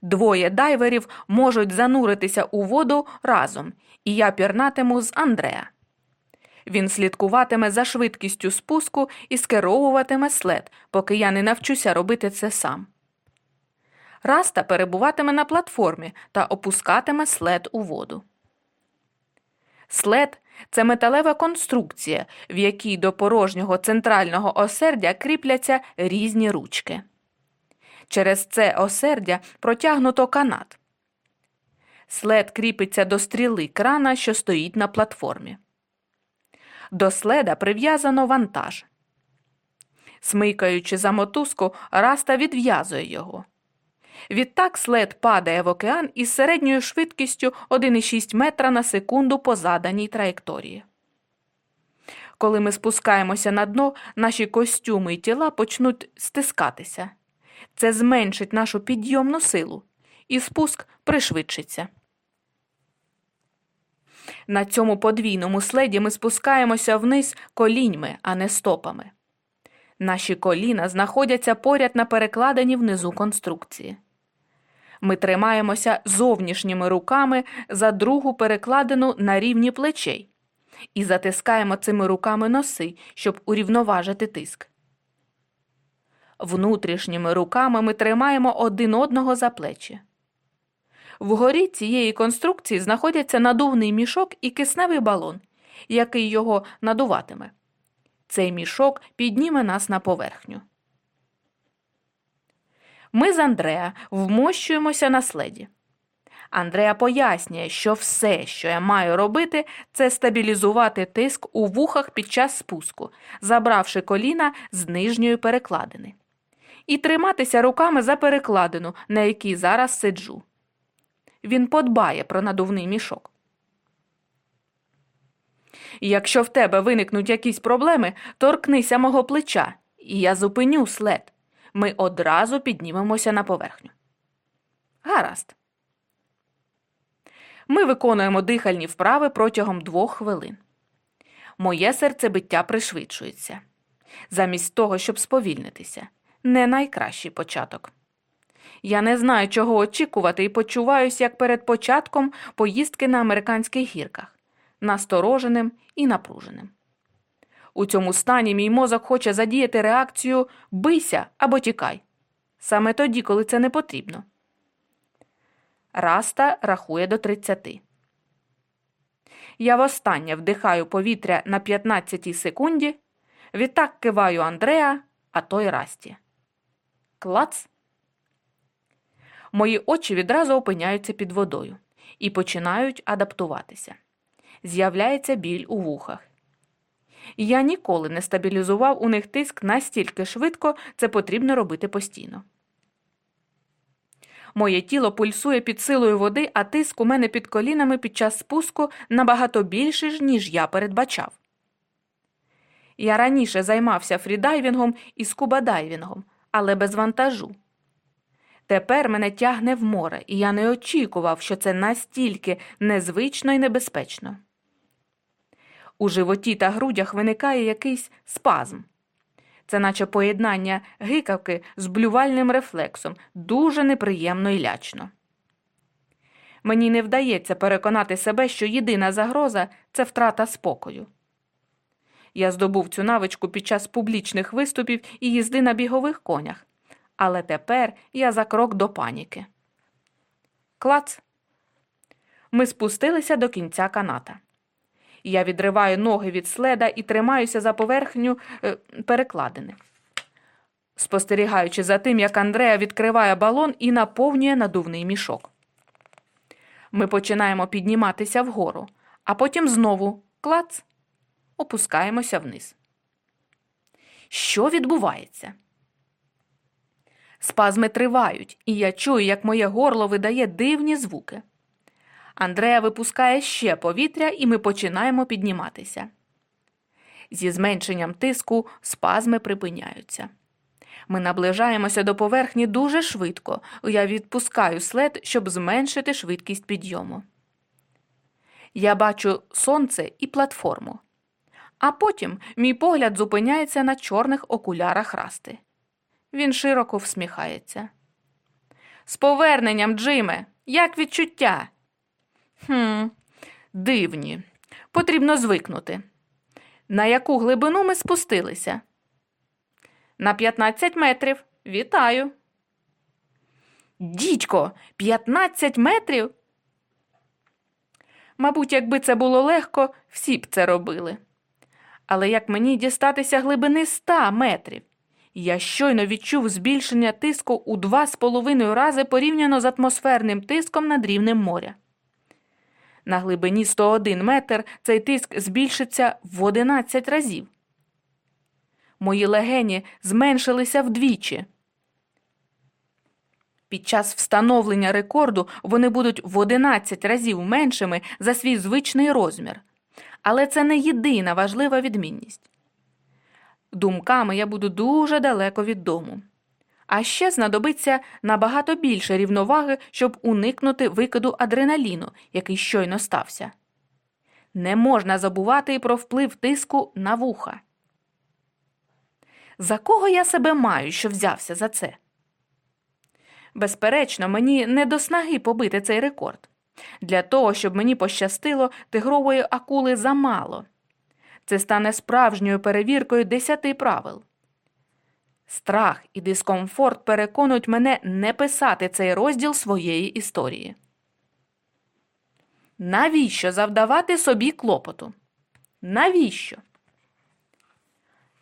Двоє дайверів можуть зануритися у воду разом, і я пірнатиму з Андреа. Він слідкуватиме за швидкістю спуску і скеровуватиме след, поки я не навчуся робити це сам. Раста перебуватиме на платформі та опускатиме след у воду. След це металева конструкція, в якій до порожнього центрального осердя кріпляться різні ручки. Через це осердя протягнуто канат. След кріпиться до стріли крана, що стоїть на платформі. До следа прив'язано вантаж. Смикаючи за мотузку, раста відв'язує його. Відтак след падає в океан із середньою швидкістю 1,6 метра на секунду по заданій траєкторії. Коли ми спускаємося на дно, наші костюми і тіла почнуть стискатися. Це зменшить нашу підйомну силу, і спуск пришвидшиться. На цьому подвійному следі ми спускаємося вниз коліньми, а не стопами. Наші коліна знаходяться поряд на перекладенні внизу конструкції. Ми тримаємося зовнішніми руками за другу перекладину на рівні плечей і затискаємо цими руками носи, щоб урівноважити тиск. Внутрішніми руками ми тримаємо один одного за плечі. Вгорі цієї конструкції знаходяться надувний мішок і кисневий балон, який його надуватиме. Цей мішок підніме нас на поверхню. Ми з Андреа вмощуємося на следі. Андреа пояснює, що все, що я маю робити, це стабілізувати тиск у вухах під час спуску, забравши коліна з нижньої перекладини, і триматися руками за перекладину, на якій зараз сиджу. Він подбає про надувний мішок. Якщо в тебе виникнуть якісь проблеми, торкнися мого плеча, і я зупиню след ми одразу піднімемося на поверхню. Гаразд. Ми виконуємо дихальні вправи протягом двох хвилин. Моє серцебиття пришвидшується. Замість того, щоб сповільнитися. Не найкращий початок. Я не знаю, чого очікувати, і почуваюся, як перед початком поїздки на американських гірках, настороженим і напруженим. У цьому стані мій мозок хоче задіяти реакцію бийся або тікай. Саме тоді, коли це не потрібно. Раста рахує до 30. Я востаннє вдихаю повітря на 15 секунді, відтак киваю Андреа, а той Расті. Клац. Мої очі відразу опиняються під водою і починають адаптуватися. З'являється біль у вухах. Я ніколи не стабілізував у них тиск настільки швидко, це потрібно робити постійно. Моє тіло пульсує під силою води, а тиск у мене під колінами під час спуску набагато більший, ніж я передбачав. Я раніше займався фрідайвінгом і скубадайвінгом, але без вантажу. Тепер мене тягне в море, і я не очікував, що це настільки незвично і небезпечно. У животі та грудях виникає якийсь спазм. Це наче поєднання гикавки з блювальним рефлексом, дуже неприємно і лячно. Мені не вдається переконати себе, що єдина загроза це втрата спокою. Я здобув цю навичку під час публічних виступів і їзди на бігових конях, але тепер я за крок до паніки. Клац. Ми спустилися до кінця каната. Я відриваю ноги від следа і тримаюся за поверхню е, перекладини. Спостерігаючи за тим, як Андрея відкриває балон і наповнює надувний мішок. Ми починаємо підніматися вгору, а потім знову клац, опускаємося вниз. Що відбувається? Спазми тривають, і я чую, як моє горло видає дивні звуки. Андрея випускає ще повітря, і ми починаємо підніматися. Зі зменшенням тиску спазми припиняються. Ми наближаємося до поверхні дуже швидко. Я відпускаю след, щоб зменшити швидкість підйому. Я бачу сонце і платформу. А потім мій погляд зупиняється на чорних окулярах расти. Він широко всміхається. З поверненням, Джиме, як відчуття? Хм, дивні. Потрібно звикнути. На яку глибину ми спустилися? На 15 метрів. Вітаю. Дідько, 15 метрів? Мабуть, якби це було легко, всі б це робили. Але як мені дістатися глибини 100 метрів? Я щойно відчув збільшення тиску у два з половиною рази порівняно з атмосферним тиском над рівнем моря. На глибині 101 метр цей тиск збільшиться в 11 разів. Мої легені зменшилися вдвічі. Під час встановлення рекорду вони будуть в 11 разів меншими за свій звичний розмір. Але це не єдина важлива відмінність. Думками я буду дуже далеко від дому. А ще знадобиться набагато більше рівноваги, щоб уникнути викиду адреналіну, який щойно стався. Не можна забувати і про вплив тиску на вуха. За кого я себе маю, що взявся за це? Безперечно, мені не до снаги побити цей рекорд. Для того, щоб мені пощастило, тигрової акули замало. Це стане справжньою перевіркою десяти правил. Страх і дискомфорт переконують мене не писати цей розділ своєї історії. Навіщо завдавати собі клопоту? Навіщо?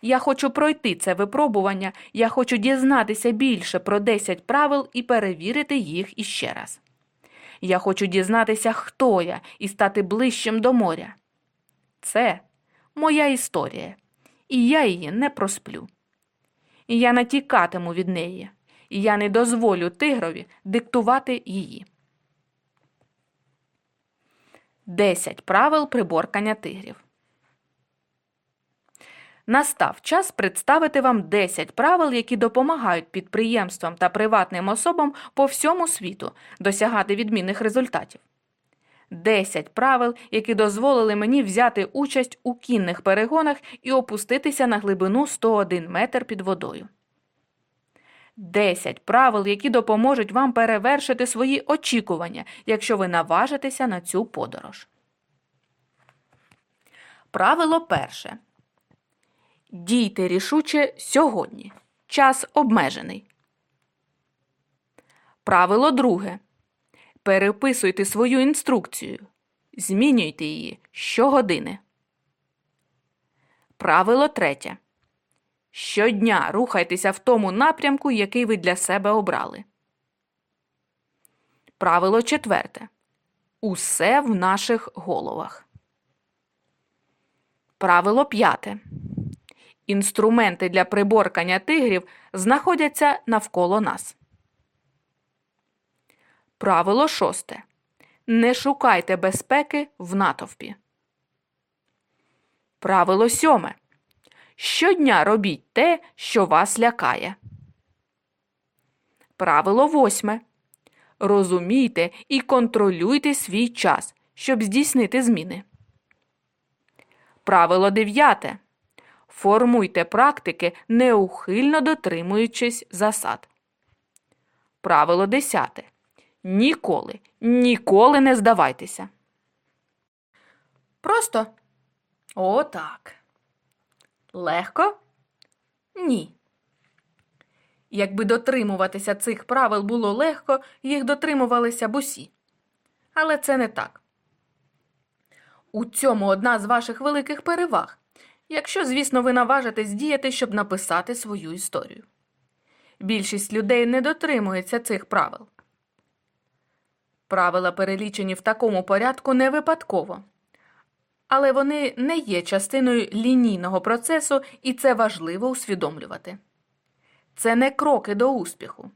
Я хочу пройти це випробування, я хочу дізнатися більше про 10 правил і перевірити їх іще раз. Я хочу дізнатися, хто я, і стати ближчим до моря. Це моя історія, і я її не просплю. Я натікатиму від неї, і я не дозволю тигрові диктувати її. Десять правил приборкання тигрів. Настав час представити вам 10 правил, які допомагають підприємствам та приватним особам по всьому світу досягати відмінних результатів. 10 правил, які дозволили мені взяти участь у кінних перегонах і опуститися на глибину 101 метр під водою. 10 правил, які допоможуть вам перевершити свої очікування, якщо ви наважитеся на цю подорож. Правило перше. Дійте рішуче сьогодні. Час обмежений. Правило друге. Переписуйте свою інструкцію. Змінюйте її щогодини. Правило третє. Щодня рухайтеся в тому напрямку, який ви для себе обрали. Правило четверте. Усе в наших головах. Правило п'яте. Інструменти для приборкання тигрів знаходяться навколо нас. Правило шосте. Не шукайте безпеки в натовпі. Правило сьоме. Щодня робіть те, що вас лякає. Правило восьме. Розумійте і контролюйте свій час, щоб здійснити зміни. Правило дев'яте. Формуйте практики, неухильно дотримуючись засад. Правило десяте. Ніколи, ніколи не здавайтеся. Просто отак. Легко? Ні. Якби дотримуватися цих правил було легко, їх дотримувалися б усі. Але це не так. У цьому одна з ваших великих переваг. Якщо, звісно, ви наважитесь діяти, щоб написати свою історію. Більшість людей не дотримується цих правил. Правила перелічені в такому порядку не випадково, але вони не є частиною лінійного процесу, і це важливо усвідомлювати. Це не кроки до успіху.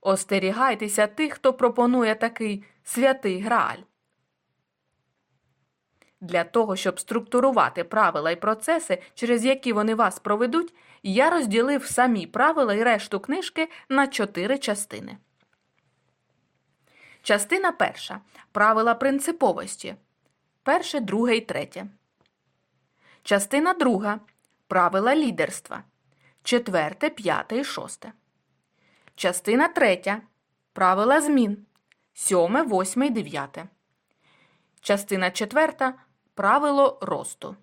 Остерігайтеся тих, хто пропонує такий святий грааль. Для того, щоб структурувати правила і процеси, через які вони вас проведуть, я розділив самі правила і решту книжки на чотири частини. Частина перша. Правила принциповості. Перше, друге і третє. Частина друга. Правила лідерства. Четверте, п'яте і шосте. Частина третя. Правила змін. Сьоме, восьме і дев'яте. Частина четверта. Правило росту.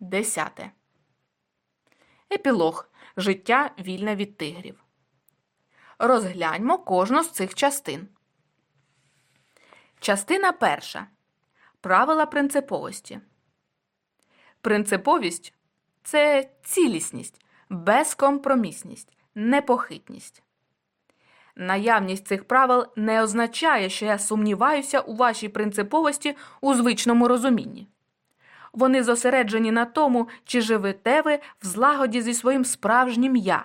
Десяте. Епілог. Життя вільне від тигрів. Розгляньмо кожну з цих частин. Частина перша. Правила принциповості. Принциповість це цілісність, безкомпромісність, непохитність. Наявність цих правил не означає, що я сумніваюся у вашій принциповості у звичному розумінні. Вони зосереджені на тому, чи живете ви в злагоді зі своїм справжнім я,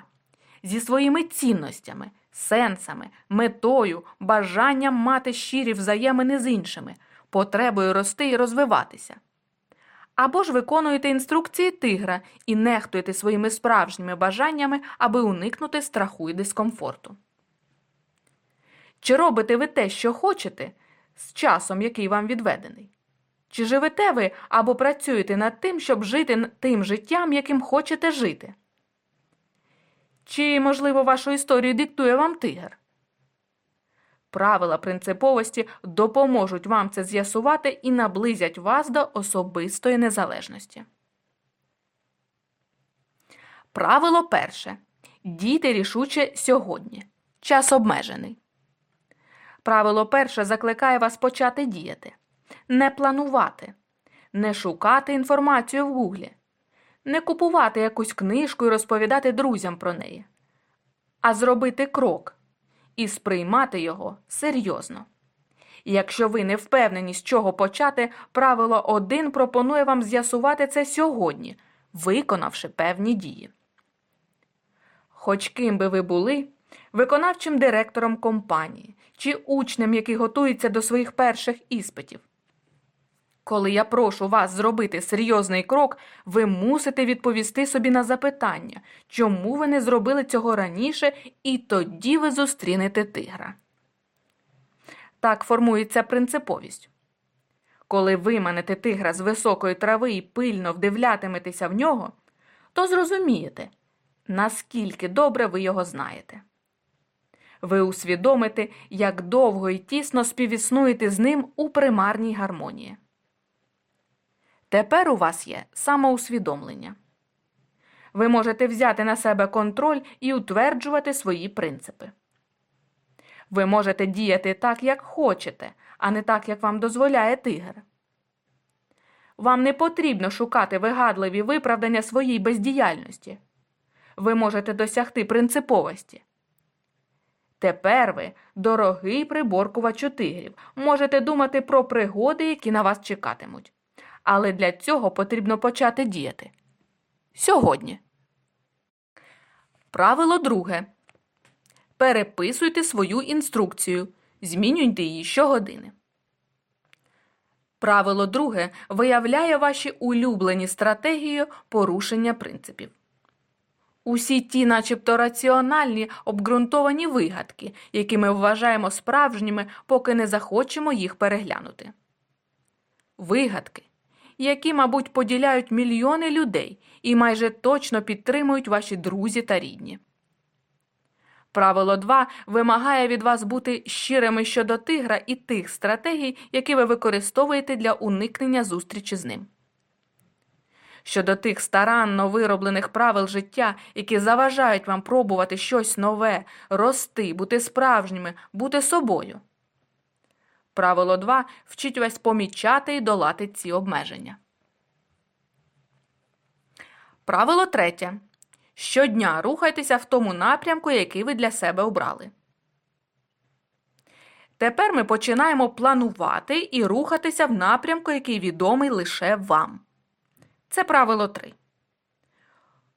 зі своїми цінностями, сенсами, метою, бажанням мати щирі взаємини з іншими, потребою рости і розвиватися. Або ж виконуєте інструкції тигра і нехтуєте своїми справжніми бажаннями, аби уникнути страху і дискомфорту. Чи робите ви те, що хочете, з часом, який вам відведений? Чи живете ви або працюєте над тим, щоб жити тим життям, яким хочете жити? Чи, можливо, вашу історію диктує вам тигр? Правила принциповості допоможуть вам це з'ясувати і наблизять вас до особистої незалежності. Правило перше. Дійте рішуче сьогодні. Час обмежений. Правило перше закликає вас почати діяти, не планувати, не шукати інформацію в гуглі, не купувати якусь книжку і розповідати друзям про неї, а зробити крок і сприймати його серйозно. Якщо ви не впевнені, з чого почати, правило 1 пропонує вам з'ясувати це сьогодні, виконавши певні дії. Хоч ким би ви були, виконавчим директором компанії чи учнем, який готується до своїх перших іспитів. Коли я прошу вас зробити серйозний крок, ви мусите відповісти собі на запитання, чому ви не зробили цього раніше, і тоді ви зустрінете тигра. Так формується принциповість. Коли виманете тигра з високої трави і пильно вдивлятиметеся в нього, то зрозумієте, наскільки добре ви його знаєте. Ви усвідомите, як довго і тісно співіснуєте з ним у примарній гармонії. Тепер у вас є самоусвідомлення. Ви можете взяти на себе контроль і утверджувати свої принципи. Ви можете діяти так, як хочете, а не так, як вам дозволяє тигр. Вам не потрібно шукати вигадливі виправдання своїй бездіяльності. Ви можете досягти принциповості. Тепер ви, дорогий приборкувачу тигрів, можете думати про пригоди, які на вас чекатимуть. Але для цього потрібно почати діяти. Сьогодні. Правило друге. Переписуйте свою інструкцію. Змінюйте її щогодини. Правило друге виявляє ваші улюблені стратегії порушення принципів. Усі ті, начебто раціональні, обґрунтовані вигадки, які ми вважаємо справжніми, поки не захочемо їх переглянути. Вигадки, які, мабуть, поділяють мільйони людей і майже точно підтримують ваші друзі та рідні. Правило 2 вимагає від вас бути щирими щодо тигра і тих стратегій, які ви використовуєте для уникнення зустрічі з ним. Щодо тих старанно вироблених правил життя, які заважають вам пробувати щось нове, рости, бути справжніми, бути собою. Правило 2 вчить вас помічати і долати ці обмеження. Правило третє. Щодня рухайтеся в тому напрямку, який ви для себе обрали. Тепер ми починаємо планувати і рухатися в напрямку, який відомий лише вам. Це правило 3.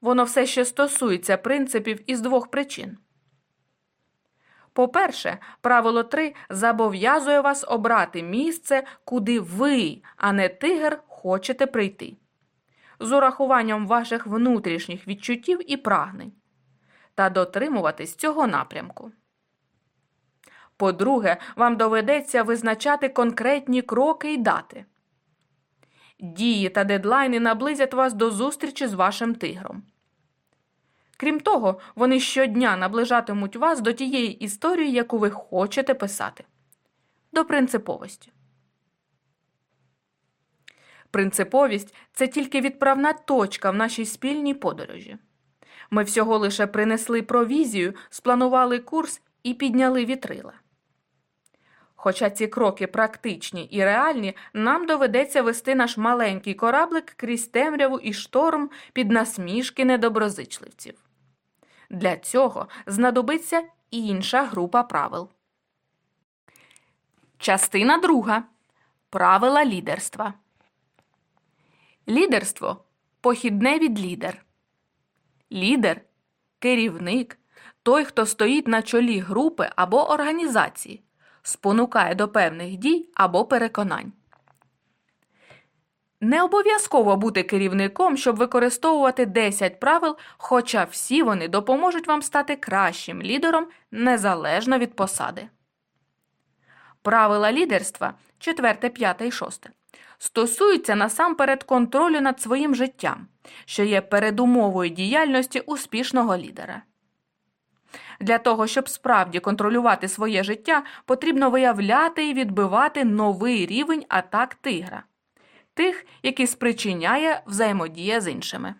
Воно все ще стосується принципів із двох причин. По-перше, правило 3 зобов'язує вас обрати місце, куди ви, а не тигр, хочете прийти. З урахуванням ваших внутрішніх відчуттів і прагнень та дотримуватись цього напрямку. По-друге, вам доведеться визначати конкретні кроки і дати. Дії та дедлайни наблизять вас до зустрічі з вашим тигром. Крім того, вони щодня наближатимуть вас до тієї історії, яку ви хочете писати. До принциповості. Принциповість це тільки відправна точка в нашій спільній подорожі. Ми всього лише принесли провізію, спланували курс і підняли вітрила. Хоча ці кроки практичні і реальні, нам доведеться вести наш маленький кораблик крізь темряву і шторм під насмішки недоброзичливців. Для цього знадобиться інша група правил. Частина друга. Правила лідерства. Лідерство похідне від лідер. Лідер керівник той, хто стоїть на чолі групи або організації, спонукає до певних дій або переконань. Не обов'язково бути керівником, щоб використовувати 10 правил, хоча всі вони допоможуть вам стати кращим лідером незалежно від посади. Правила лідерства 4, 5 і 6 стосуються насамперед контролю над своїм життям, що є передумовою діяльності успішного лідера. Для того, щоб справді контролювати своє життя, потрібно виявляти і відбивати новий рівень атак тигра тих, які спричиняє взаємодія з іншими.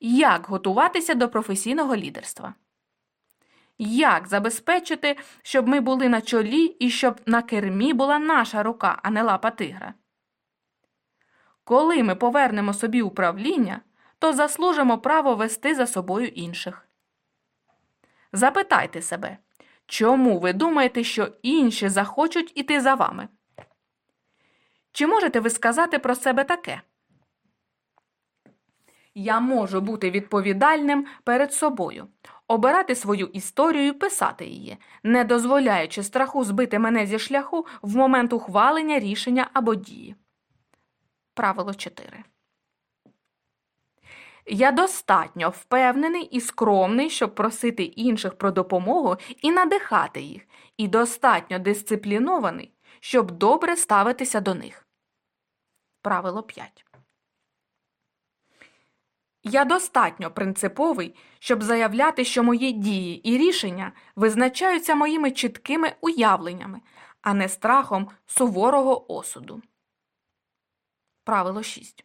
Як готуватися до професійного лідерства? Як забезпечити, щоб ми були на чолі і щоб на кермі була наша рука, а не лапа тигра? Коли ми повернемо собі управління, то заслужимо право вести за собою інших. Запитайте себе, чому ви думаєте, що інші захочуть іти за вами? Чи можете ви сказати про себе таке? Я можу бути відповідальним перед собою, обирати свою історію і писати її, не дозволяючи страху збити мене зі шляху в момент ухвалення рішення або дії. Правило 4. Я достатньо впевнений і скромний, щоб просити інших про допомогу і надихати їх, і достатньо дисциплінований, щоб добре ставитися до них. Правило 5. Я достатньо принциповий, щоб заявляти, що мої дії і рішення визначаються моїми чіткими уявленнями, а не страхом суворого осуду. Правило 6.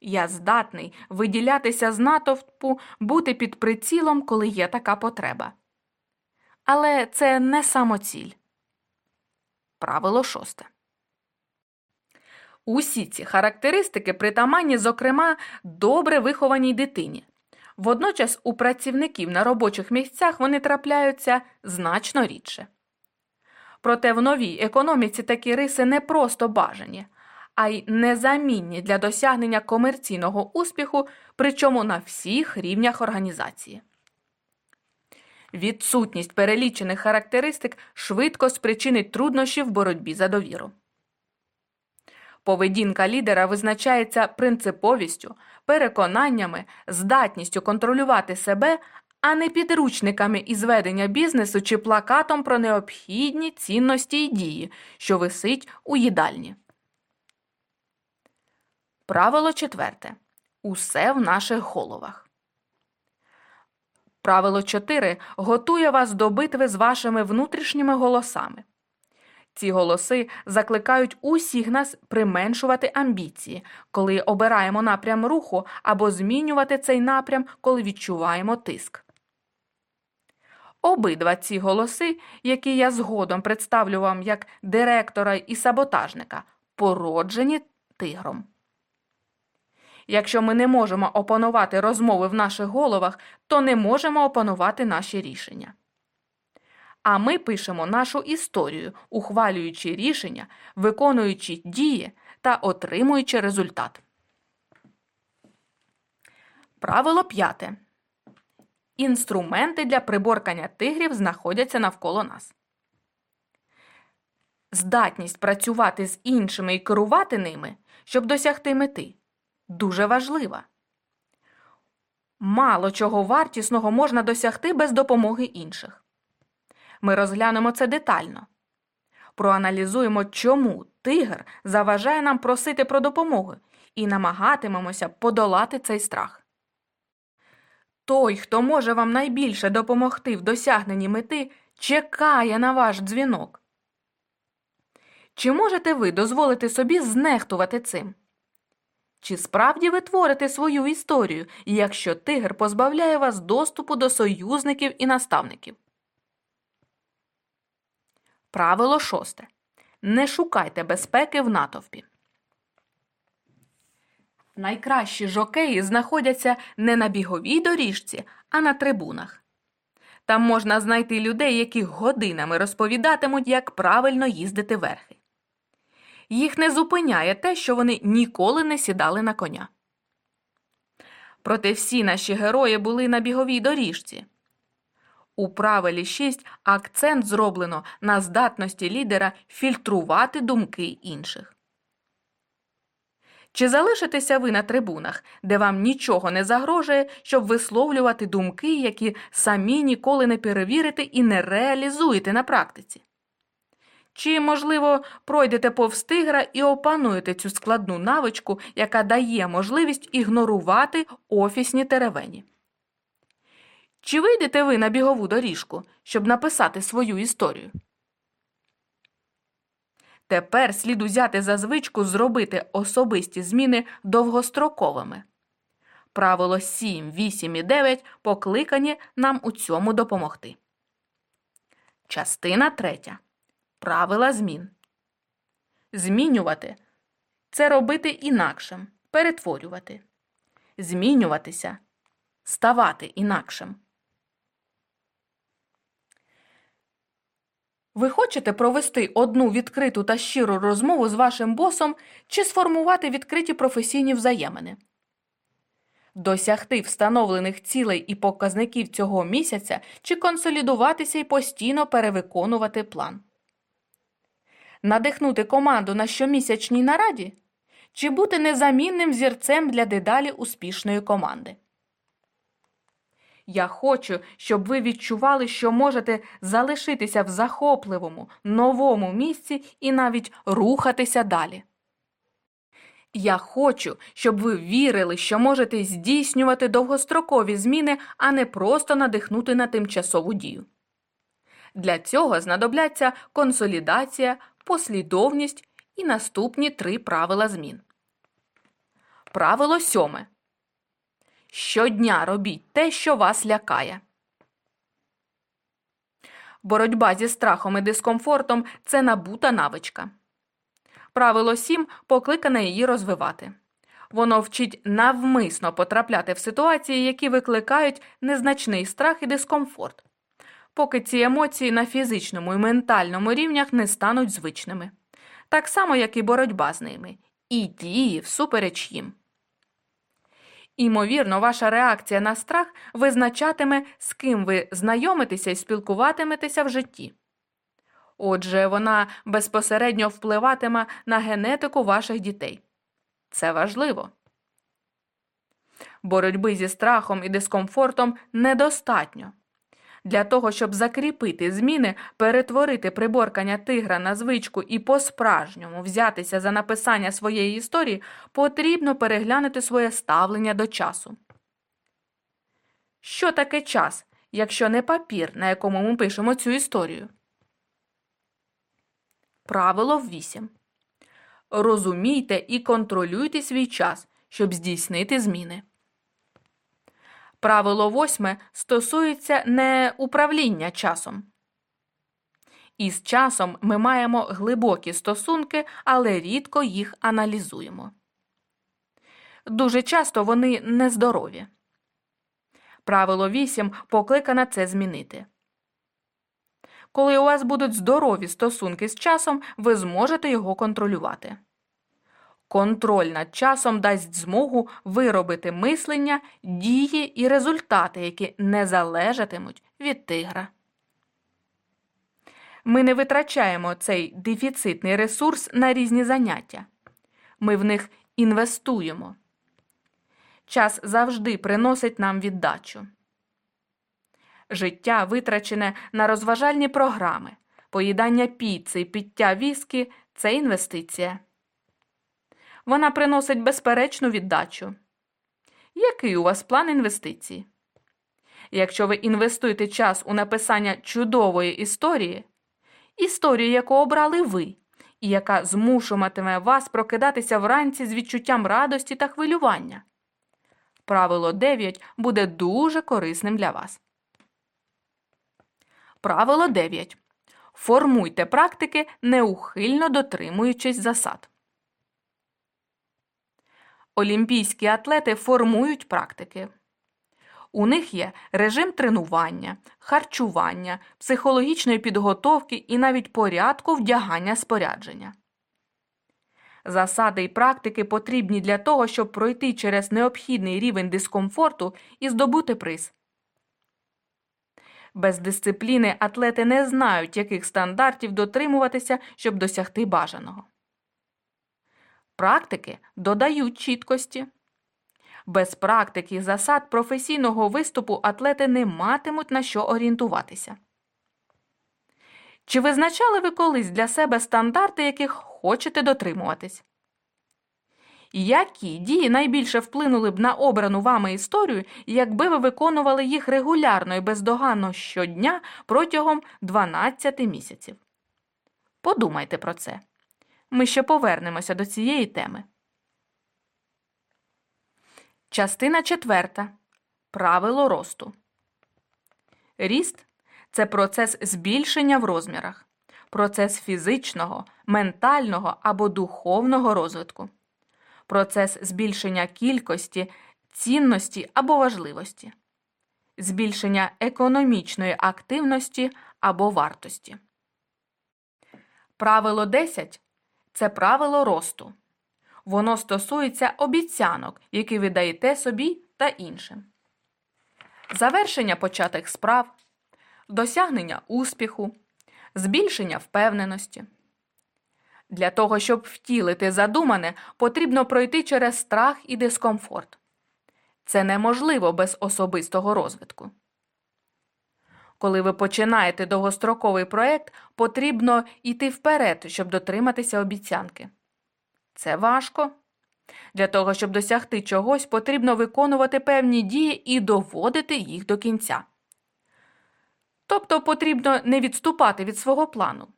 Я здатний виділятися з натовпу, бути під прицілом, коли є така потреба. Але це не самоціль. Правило 6. Усі ці характеристики притаманні, зокрема, добре вихованій дитині. Водночас у працівників на робочих місцях вони трапляються значно рідше. Проте в новій економіці такі риси не просто бажані, а й незамінні для досягнення комерційного успіху, причому на всіх рівнях організації. Відсутність перелічених характеристик швидко спричинить труднощі в боротьбі за довіру. Поведінка лідера визначається принциповістю, переконаннями, здатністю контролювати себе, а не підручниками із ведення бізнесу чи плакатом про необхідні цінності і дії, що висить у їдальні. Правило четверте. Усе в наших головах. Правило 4 готує вас до битви з вашими внутрішніми голосами. Ці голоси закликають усіх нас применшувати амбіції, коли обираємо напрям руху або змінювати цей напрям, коли відчуваємо тиск. Обидва ці голоси, які я згодом представлю вам як директора і саботажника, породжені тигром. Якщо ми не можемо опанувати розмови в наших головах, то не можемо опанувати наші рішення. А ми пишемо нашу історію, ухвалюючи рішення, виконуючи дії та отримуючи результат. Правило п'яте. інструменти для приборкання тигрів знаходяться навколо нас. Здатність працювати з іншими і керувати ними, щоб досягти мети, дуже важлива. Мало чого вартісного можна досягти без допомоги інших. Ми розглянемо це детально. Проаналізуємо, чому тигр заважає нам просити про допомогу і намагатимемося подолати цей страх. Той, хто може вам найбільше допомогти в досягненні мети, чекає на ваш дзвінок. Чи можете ви дозволити собі знехтувати цим? Чи справді ви творите свою історію, якщо тигр позбавляє вас доступу до союзників і наставників? Правило шосте. Не шукайте безпеки в натовпі. Найкращі жокеї знаходяться не на біговій доріжці, а на трибунах. Там можна знайти людей, які годинами розповідатимуть, як правильно їздити верхи. Їх не зупиняє те, що вони ніколи не сідали на коня. Проте всі наші герої були на біговій доріжці. У правилі 6 акцент зроблено на здатності лідера фільтрувати думки інших. Чи залишитеся ви на трибунах, де вам нічого не загрожує, щоб висловлювати думки, які самі ніколи не перевірите і не реалізуєте на практиці? Чи, можливо, пройдете повз тигра і опануєте цю складну навичку, яка дає можливість ігнорувати офісні теревені? Чи вийдете ви на бігову доріжку, щоб написати свою історію? Тепер слід узяти за звичку зробити особисті зміни довгостроковими. Правило 7, 8 і 9 покликані нам у цьому допомогти. Частина третя. Правила змін. Змінювати це робити інакшим, перетворювати. Змінюватися ставати інакшим. Ви хочете провести одну відкриту та щиру розмову з вашим босом чи сформувати відкриті професійні взаємини? Досягти встановлених цілей і показників цього місяця чи консолідуватися і постійно перевиконувати план? Надихнути команду на щомісячній нараді чи бути незамінним зірцем для дедалі успішної команди? Я хочу, щоб ви відчували, що можете залишитися в захопливому, новому місці і навіть рухатися далі. Я хочу, щоб ви вірили, що можете здійснювати довгострокові зміни, а не просто надихнути на тимчасову дію. Для цього знадобляться консолідація, послідовність і наступні три правила змін. Правило сьоме. Щодня робіть те, що вас лякає. Боротьба зі страхом і дискомфортом це набута навичка. Правило 7 покликане її розвивати. Воно вчить навмисно потрапляти в ситуації, які викликають незначний страх і дискомфорт, поки ці емоції на фізичному і ментальному рівнях не стануть звичними, так само, як і боротьба з ними, і дії всупереч їм. Імовірно, ваша реакція на страх визначатиме, з ким ви знайомитеся і спілкуватиметеся в житті. Отже, вона безпосередньо впливатиме на генетику ваших дітей. Це важливо. Боротьби зі страхом і дискомфортом недостатньо. Для того, щоб закріпити зміни, перетворити приборкання тигра на звичку і по-справжньому взятися за написання своєї історії, потрібно переглянути своє ставлення до часу. Що таке час, якщо не папір, на якому ми пишемо цю історію? Правило 8. Розумійте і контролюйте свій час, щоб здійснити зміни. Правило восьме стосується не управління часом. Із часом ми маємо глибокі стосунки, але рідко їх аналізуємо. Дуже часто вони нездорові. Правило 8 покликане це змінити. Коли у вас будуть здорові стосунки з часом, ви зможете його контролювати. Контроль над часом дасть змогу виробити мислення, дії і результати, які не залежатимуть від тигра. Ми не витрачаємо цей дефіцитний ресурс на різні заняття. Ми в них інвестуємо. Час завжди приносить нам віддачу. Життя, витрачене на розважальні програми, поїдання піци і пиття віскі це інвестиція. Вона приносить безперечну віддачу. Який у вас план інвестицій? Якщо ви інвестуєте час у написання чудової історії, історію, яку обрали ви, і яка змушуватиме вас прокидатися вранці з відчуттям радості та хвилювання. Правило 9 буде дуже корисним для вас. Правило 9. Формуйте практики, неухильно дотримуючись засад. Олімпійські атлети формують практики. У них є режим тренування, харчування, психологічної підготовки і навіть порядку вдягання спорядження. Засади і практики потрібні для того, щоб пройти через необхідний рівень дискомфорту і здобути приз. Без дисципліни атлети не знають, яких стандартів дотримуватися, щоб досягти бажаного. Практики додають чіткості. Без практики і засад професійного виступу атлети не матимуть на що орієнтуватися. Чи визначали ви колись для себе стандарти, яких хочете дотримуватись? Які дії найбільше вплинули б на обрану вами історію, якби ви виконували їх регулярно і бездоганно щодня протягом 12 місяців? Подумайте про це. Ми ще повернемося до цієї теми. Частина четверта. Правило росту. Ріст це процес збільшення в розмірах, процес фізичного, ментального або духовного розвитку, процес збільшення кількості, цінності або важливості, збільшення економічної активності або вартості. Правило 10 це правило росту. Воно стосується обіцянок, які ви даєте собі та іншим. Завершення початих справ, досягнення успіху, збільшення впевненості. Для того, щоб втілити задумане, потрібно пройти через страх і дискомфорт. Це неможливо без особистого розвитку. Коли ви починаєте довгостроковий проєкт, потрібно йти вперед, щоб дотриматися обіцянки. Це важко. Для того, щоб досягти чогось, потрібно виконувати певні дії і доводити їх до кінця. Тобто потрібно не відступати від свого плану.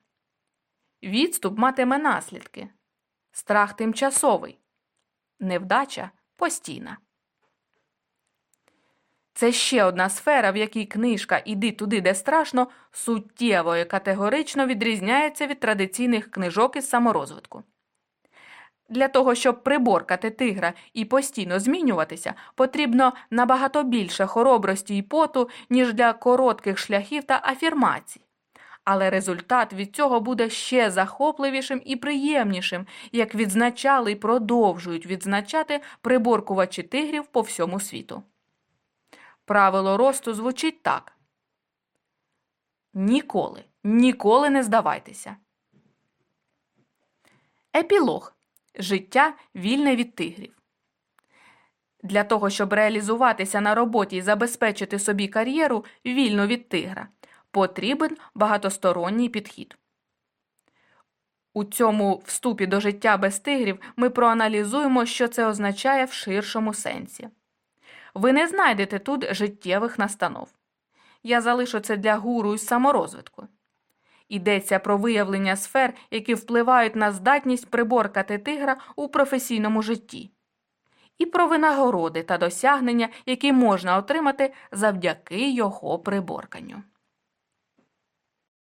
Відступ матиме наслідки. Страх тимчасовий, невдача постійна. Це ще одна сфера, в якій книжка Іди туди, де страшно, суттєво і категорично відрізняється від традиційних книжок із саморозвитку. Для того, щоб приборкати тигра і постійно змінюватися, потрібно набагато більше хоробрості і поту, ніж для коротких шляхів та афірмацій. Але результат від цього буде ще захопливішим і приємнішим, як відзначали і продовжують відзначати приборкувачі тигрів по всьому світу. Правило росту звучить так. Ніколи, ніколи не здавайтеся. Епілог Життя вільне від тигрів. Для того, щоб реалізуватися на роботі і забезпечити собі кар'єру вільну від тигра, потрібен багатосторонній підхід. У цьому вступі до життя без тигрів ми проаналізуємо, що це означає в ширшому сенсі. Ви не знайдете тут життєвих настанов. Я залишу це для гуру із саморозвитку. Йдеться про виявлення сфер, які впливають на здатність приборкати тигра у професійному житті, і про винагороди та досягнення, які можна отримати завдяки його приборканню.